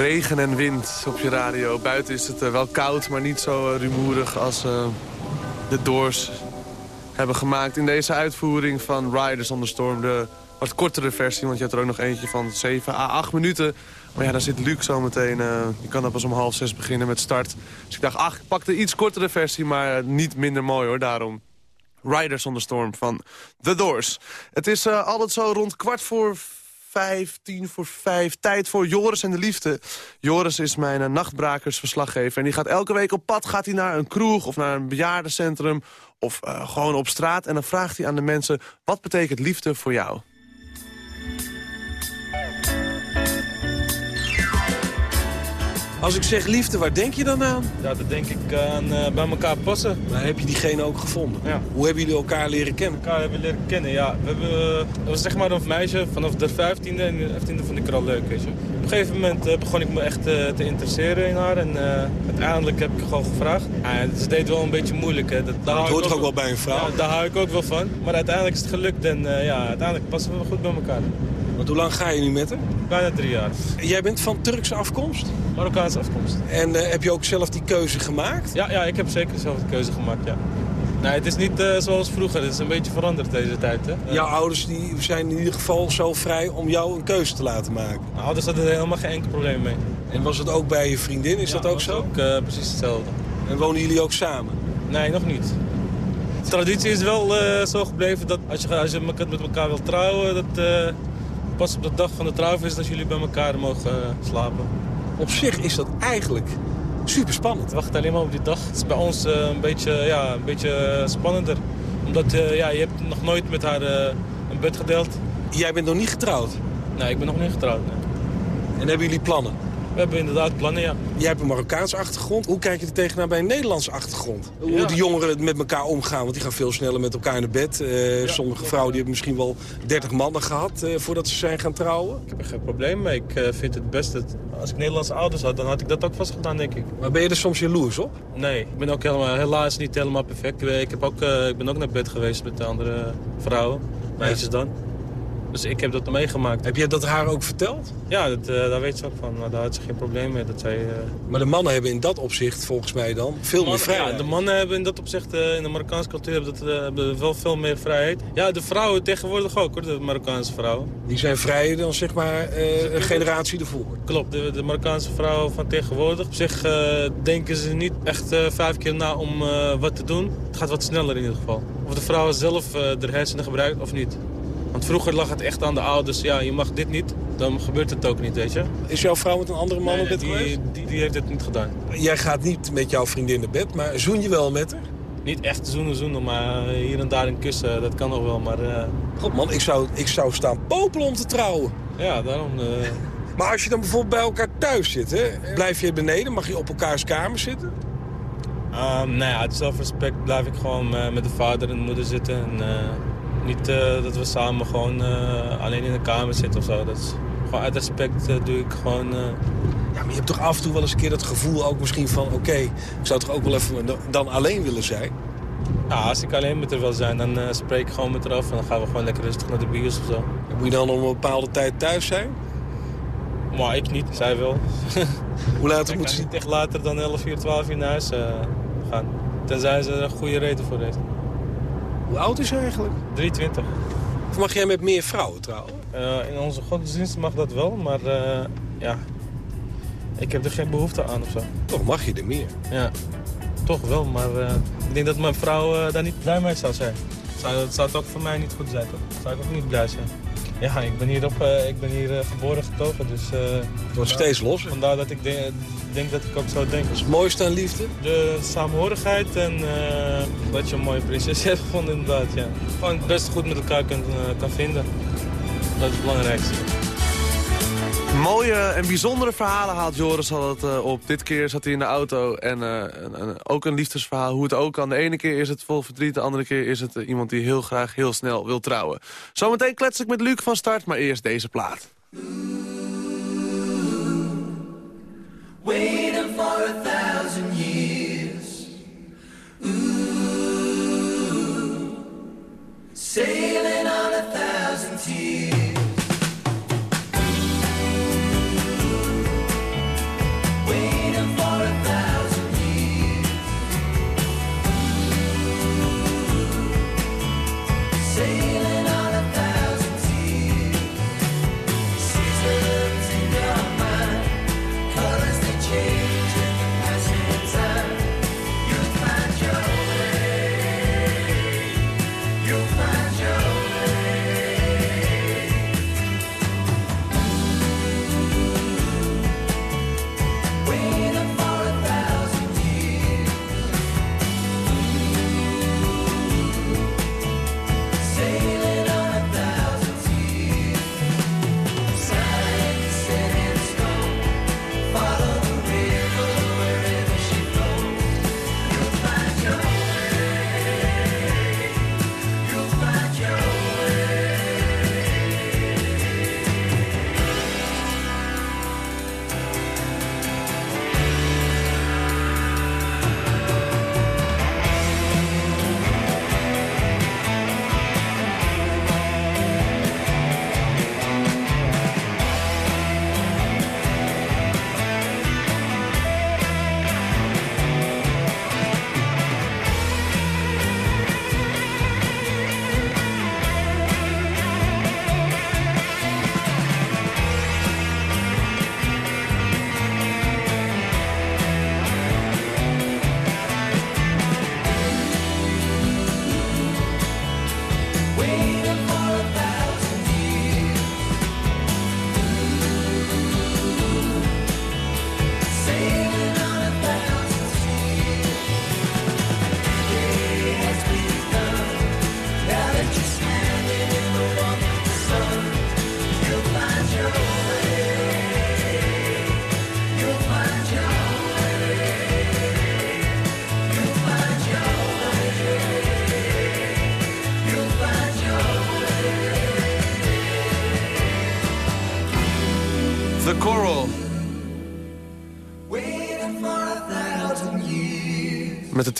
Speaker 3: Regen en wind op je radio. Buiten is het eh, wel koud, maar niet zo eh, rumoerig als eh, de Doors hebben gemaakt in deze uitvoering van Riders on the Storm. De wat kortere versie, want je hebt er ook nog eentje van 7 à 8 minuten. Maar ja, daar zit Luc zo meteen. je kan dan pas om half zes beginnen met start. Dus ik dacht, ach, ik pak de iets kortere versie, maar niet minder mooi hoor, daarom. Riders on the Storm van The Doors. Het is eh, altijd zo rond kwart voor vijf, tien voor vijf. Tijd voor Joris en de Liefde. Joris is mijn uh, nachtbrakersverslaggever. En die gaat elke week op pad. Gaat hij naar een kroeg of naar een bejaardencentrum. Of uh, gewoon op straat. En dan vraagt hij aan de mensen... wat betekent liefde voor jou?
Speaker 17: Als ik zeg liefde, waar denk je dan aan?
Speaker 18: Ja, dan denk ik aan uh, bij elkaar passen.
Speaker 17: Maar heb je diegene ook gevonden?
Speaker 18: Ja.
Speaker 17: Hoe hebben jullie elkaar leren kennen?
Speaker 18: Elkaar hebben leren kennen, ja. We hebben, dat was zeg maar een meisje, vanaf de 15e en de 15e vond ik haar al leuk, weet je. Op een gegeven moment uh, begon ik me echt te interesseren in haar. En uiteindelijk heb ik gewoon gevraagd. Ja, ze deed wel een beetje moeilijk, hè.
Speaker 17: Dat, dat hoort ook, ook wel bij een vrouw.
Speaker 18: Ja, daar hou ik ook wel van. Maar uiteindelijk is het gelukt en ja, uiteindelijk passen we goed bij elkaar.
Speaker 17: Want hoe lang ga je nu met haar?
Speaker 18: Bijna drie jaar.
Speaker 17: Jij bent van Turkse afkomst?
Speaker 18: Marokkaanse afkomst.
Speaker 17: En uh, heb je ook zelf die keuze gemaakt?
Speaker 18: Ja, ja ik heb zeker zelf de keuze gemaakt, ja. Nee, het is niet uh, zoals vroeger. Het is een beetje veranderd deze tijd. Hè?
Speaker 17: Jouw ouders die zijn in ieder geval zo vrij om jou een keuze te laten maken?
Speaker 18: Mijn ouders hadden er helemaal geen enkel probleem mee.
Speaker 17: En was het ook bij je vriendin? Is
Speaker 18: ja,
Speaker 17: dat ook zo?
Speaker 18: ook uh, precies hetzelfde.
Speaker 17: En wonen jullie ook samen?
Speaker 18: Nee, nog niet. De traditie is wel zo gebleven dat als je, als je met elkaar wilt trouwen... Dat, pas op de dag van de trouwfeest dat jullie bij elkaar mogen slapen.
Speaker 17: Op zich is dat eigenlijk super spannend.
Speaker 18: We wachten alleen maar op die dag. Het is bij ons uh, een, beetje, ja, een beetje spannender. Omdat ja, je hebt nog nooit met haar een bed gedeeld.
Speaker 17: Jij bent nog niet getrouwd?
Speaker 18: Nee, ik ben nog niet getrouwd. Nee.
Speaker 17: En hebben jullie plannen?
Speaker 18: We hebben inderdaad plannen, ja.
Speaker 17: Jij hebt een Marokkaanse achtergrond. Hoe kijk je er tegenaan bij een Nederlandse achtergrond? Hoe
Speaker 18: Ja.
Speaker 17: de jongeren met elkaar omgaan, want die gaan veel sneller met elkaar naar bed. Eh, Sommige vrouwen die hebben misschien wel 30 mannen gehad eh, voordat ze zijn gaan trouwen.
Speaker 18: Ik heb er geen probleem mee. Ik eh, vind het best dat als ik Nederlandse ouders had, dan had ik dat ook vast gedaan, denk ik.
Speaker 17: Maar ben je er soms jaloers op?
Speaker 18: Nee, ik ben ook helemaal, helaas niet helemaal perfect. Ik, heb ook, ik ben ook naar bed geweest met de andere vrouwen, meisjes dan. Dus ik heb dat meegemaakt.
Speaker 17: Heb jij dat haar ook verteld?
Speaker 18: Ja, dat, eh, daar weet ze ook van. Maar daar had ze geen probleem mee. Dat zij, eh,
Speaker 17: Maar de mannen hebben in dat opzicht volgens mij dan veel meer vrijheid.
Speaker 18: Ja, de mannen hebben in dat opzicht, eh, in de Marokkaanse cultuur, hebben, dat, hebben wel veel meer vrijheid. Ja, de vrouwen tegenwoordig ook hoor, de Marokkaanse vrouwen.
Speaker 17: Die zijn vrijer dan zeg maar een generatie ervoor.
Speaker 18: Klopt, de, de Marokkaanse vrouwen van tegenwoordig. Op zich denken ze niet echt vijf keer na om wat te doen. Het gaat wat sneller in ieder geval. Of de vrouwen zelf de hersenen gebruikt of niet. Want vroeger lag het echt aan de ouders. Ja, je mag dit niet, dan gebeurt het ook niet, weet je.
Speaker 17: Is jouw vrouw met een andere man
Speaker 18: Nee,
Speaker 17: op bed
Speaker 18: die,
Speaker 17: geweest?
Speaker 18: die, die heeft het niet gedaan.
Speaker 17: Jij gaat niet met jouw vriendin naar bed, maar zoen je wel met haar?
Speaker 18: Niet echt zoenen, zoenen, maar hier en daar een kussen, dat kan nog wel. Maar eh,
Speaker 17: God man, ik zou, ik zou staan popelen om te trouwen.
Speaker 18: ja, daarom... eh,
Speaker 17: Maar als je dan bijvoorbeeld bij elkaar thuis zit, hè, blijf je beneden? Mag je op elkaars kamer zitten?
Speaker 18: Ehm, nou ja, uit zelfrespect blijf ik gewoon eh, met de vader en de moeder zitten. En, eh, niet eh, dat we samen gewoon eh, alleen in de kamer zitten of zo. Dat is, gewoon uit respect eh, doe ik gewoon...
Speaker 17: Ja, maar je hebt toch af en toe wel eens een keer dat gevoel ook misschien van... oké, ik zou toch ook wel even dan alleen willen zijn?
Speaker 18: ja, als ik alleen met haar wil zijn, dan spreek ik gewoon met haar af. En dan gaan we gewoon lekker rustig naar de bios of zo.
Speaker 17: Moet je dan om een bepaalde tijd thuis zijn?
Speaker 18: Maar ik niet, zij wel.
Speaker 17: Hoe laat moet ze...
Speaker 18: niet echt later dan 11 uur, 12 uur naar huis eh, gaan. Tenzij ze er een goede reden voor heeft.
Speaker 17: Hoe oud is ze eigenlijk?
Speaker 18: 23.
Speaker 17: Of mag jij met meer vrouwen trouwen?
Speaker 18: Eh, in onze godsdienst mag dat wel, maar eh, ja, ik heb er geen behoefte aan of zo.
Speaker 17: Toch mag je er meer.
Speaker 18: Ja, toch wel, maar eh, ik denk dat mijn vrouw daar niet blij mee zou zijn. Zou, dat zou het ook voor mij niet goed zijn, toch? Zou ik ook niet blij zijn. Ja, ik ben hier, op, eh, ik ben hier eh, geboren getogen, dus... eh,
Speaker 17: Het wordt steeds losser.
Speaker 18: Vandaar dat ik de- denk dat ik ook zo denk.
Speaker 17: Dat is het mooiste aan liefde.
Speaker 18: De saamhorigheid en dat je een mooie prinses hebt gevonden inderdaad, ja. Gewoon het best goed met elkaar eh, kan vinden. Dat is het belangrijkste.
Speaker 3: Mooie en bijzondere verhalen haalt Joris altijd eh, op. Dit keer zat hij in de auto en eh, ook een liefdesverhaal. Hoe het ook kan. De ene keer is het vol verdriet, de andere keer is het eh, iemand die heel graag heel snel wil trouwen. Zometeen klets ik met Luc van start, maar eerst deze plaat.
Speaker 7: Waiting for a thousand years. Ooh, sailing on a thousand tears.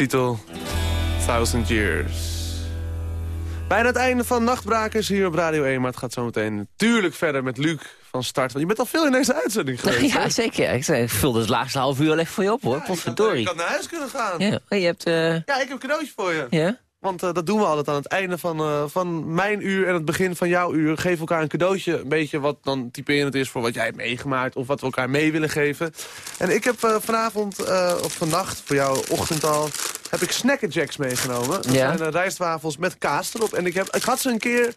Speaker 3: Titel Thousand Years. Bijna het einde van Nachtbrakers hier op Radio 1. Maar het gaat zo meteen natuurlijk verder met Luc van start. Want je bent al veel in deze uitzending geweest.
Speaker 9: Ja,
Speaker 3: hè?
Speaker 9: zeker. Ik, zei, ik vulde het laatste half uur al even voor je op, hoor. Potverdorie.
Speaker 3: Ik had naar huis kunnen gaan.
Speaker 9: Ja, oh, je hebt... eh,
Speaker 3: Ja, ik heb een cadeautje voor je.
Speaker 9: Ja?
Speaker 3: Want eh, dat doen we altijd aan het einde van, eh, van mijn uur en het begin van jouw uur. Geef elkaar een cadeautje. Een beetje wat dan typerend is voor wat jij hebt meegemaakt. Of wat we elkaar mee willen geven. En ik heb eh, vanavond, of vannacht, voor jouw ochtend al... heb ik snackerjacks meegenomen. Dat
Speaker 9: Ja.
Speaker 3: zijn rijstwafels met kaas erop. En ik, heb, ik had ze een keer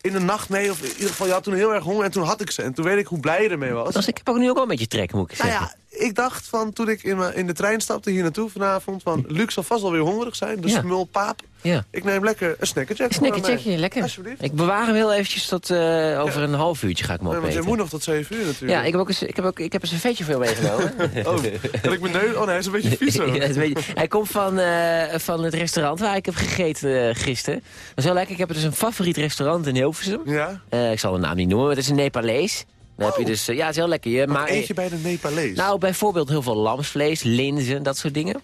Speaker 3: in de nacht mee. Of in ieder geval, je had toen heel erg honger en toen had ik ze. En toen weet ik hoe blij je ermee was.
Speaker 9: Dus ik heb ook nu ook wel een beetje trek, moet ik
Speaker 3: Nou
Speaker 9: zeggen.
Speaker 3: ja, ik dacht van toen ik in, mijn- in de trein stapte hier naartoe vanavond... van Luc zal vast wel weer hongerig zijn, dus
Speaker 9: Ja.
Speaker 3: paap.
Speaker 9: Ja.
Speaker 3: Ik neem lekker een snackerjack.
Speaker 9: Snackerjackje,
Speaker 3: mij.
Speaker 9: lekker.
Speaker 3: Alsjeblieft.
Speaker 9: Ik bewaar hem heel eventjes tot eh, over een half uurtje ga ik hem
Speaker 3: Nee, want jij
Speaker 9: opeten.
Speaker 3: moet nog tot 7 uur natuurlijk.
Speaker 9: Ja, ik heb ook een, ik heb ook, ik heb een servetje voor meegenomen.
Speaker 3: Oh, kan ik mijn neus... Oh nee, hij is een beetje vies zo.
Speaker 9: Ja, hij komt van, eh, van het restaurant waar ik heb gegeten eh, gisteren. Dat is wel lekker. Ik heb dus een favoriet restaurant in Hilversum.
Speaker 3: Ja?
Speaker 9: Eh, ik zal de naam niet noemen, maar het is een Nepalees. Dan heb je dus, eh, ja, het is heel lekker. Je,
Speaker 3: Wat
Speaker 9: maar,
Speaker 3: eet je bij de Nepalees?
Speaker 9: Nou, bijvoorbeeld heel veel lamsvlees, linzen, dat soort dingen.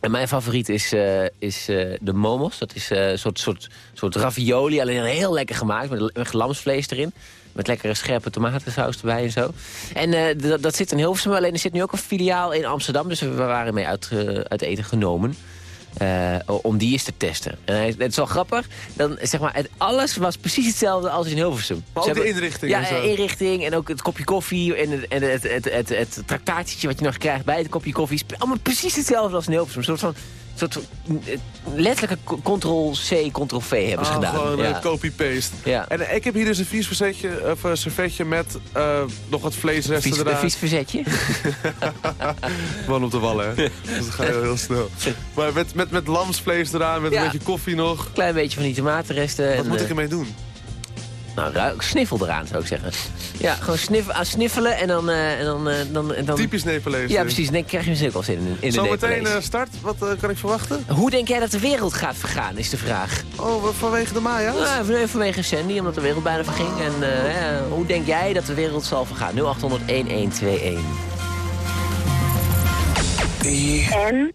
Speaker 9: En mijn favoriet is, eh, is eh, de momos. Dat is eh, een soort, soort, soort ravioli, alleen heel lekker gemaakt. Met, met lamsvlees erin. Met lekkere scherpe tomatensaus erbij en zo. En eh, dat- dat zit in Hilversum. Alleen er zit nu ook een filiaal in Amsterdam. Dus we waren mee uit, eh, uit eten genomen. Eh, om die eens te testen. En hij- het is wel grappig. Dan, zeg maar, het, alles was precies hetzelfde als in Hilversum.
Speaker 3: Maar ook de inrichting
Speaker 9: Ja,
Speaker 3: en zo.
Speaker 9: eh, inrichting en ook het kopje koffie en het, en het, het, het, wat je nog krijgt bij het kopje koffie. is allemaal precies hetzelfde als in Hilversum. Een soort van soort eh, letterlijke ctrl-c, ctrl-v hebben ze
Speaker 3: Ah,
Speaker 9: gedaan.
Speaker 3: Gewoon
Speaker 9: ja.
Speaker 3: eh, copy-paste.
Speaker 9: Ja.
Speaker 3: En eh, ik heb hier dus een vies verzetje, of, eh, servetje met nog wat vleesresten
Speaker 9: Vies,
Speaker 3: eraan.
Speaker 9: een vies verzetje.
Speaker 3: Man op de wallen, hè. Dus dat ga je heel snel. Maar met, met, met lamsvlees eraan, met
Speaker 9: Ja.
Speaker 3: een beetje koffie nog.
Speaker 9: Klein beetje van die tomatenresten.
Speaker 3: Wat
Speaker 9: en,
Speaker 3: moet ik ermee doen?
Speaker 9: Nou, ruik, sniffel eraan, zou ik zeggen. Ja, gewoon sniff, aan sniffelen en dan... eh, en dan, eh, dan, en dan
Speaker 3: Typisch Nepalees.
Speaker 9: Ja, precies. Dan krijg je misschien ook wel zin in, in de
Speaker 3: Zometeen
Speaker 9: Nepalees.
Speaker 3: eh, start. Wat kan ik verwachten?
Speaker 9: Hoe denk jij dat de wereld gaat vergaan, is de vraag.
Speaker 3: Oh, vanwege de Maya's?
Speaker 9: Ja, van- vanwege Sandy, omdat de wereld bijna verging. En eh, ja, hoe denk jij dat de wereld zal vergaan? 0800 1121.
Speaker 4: En?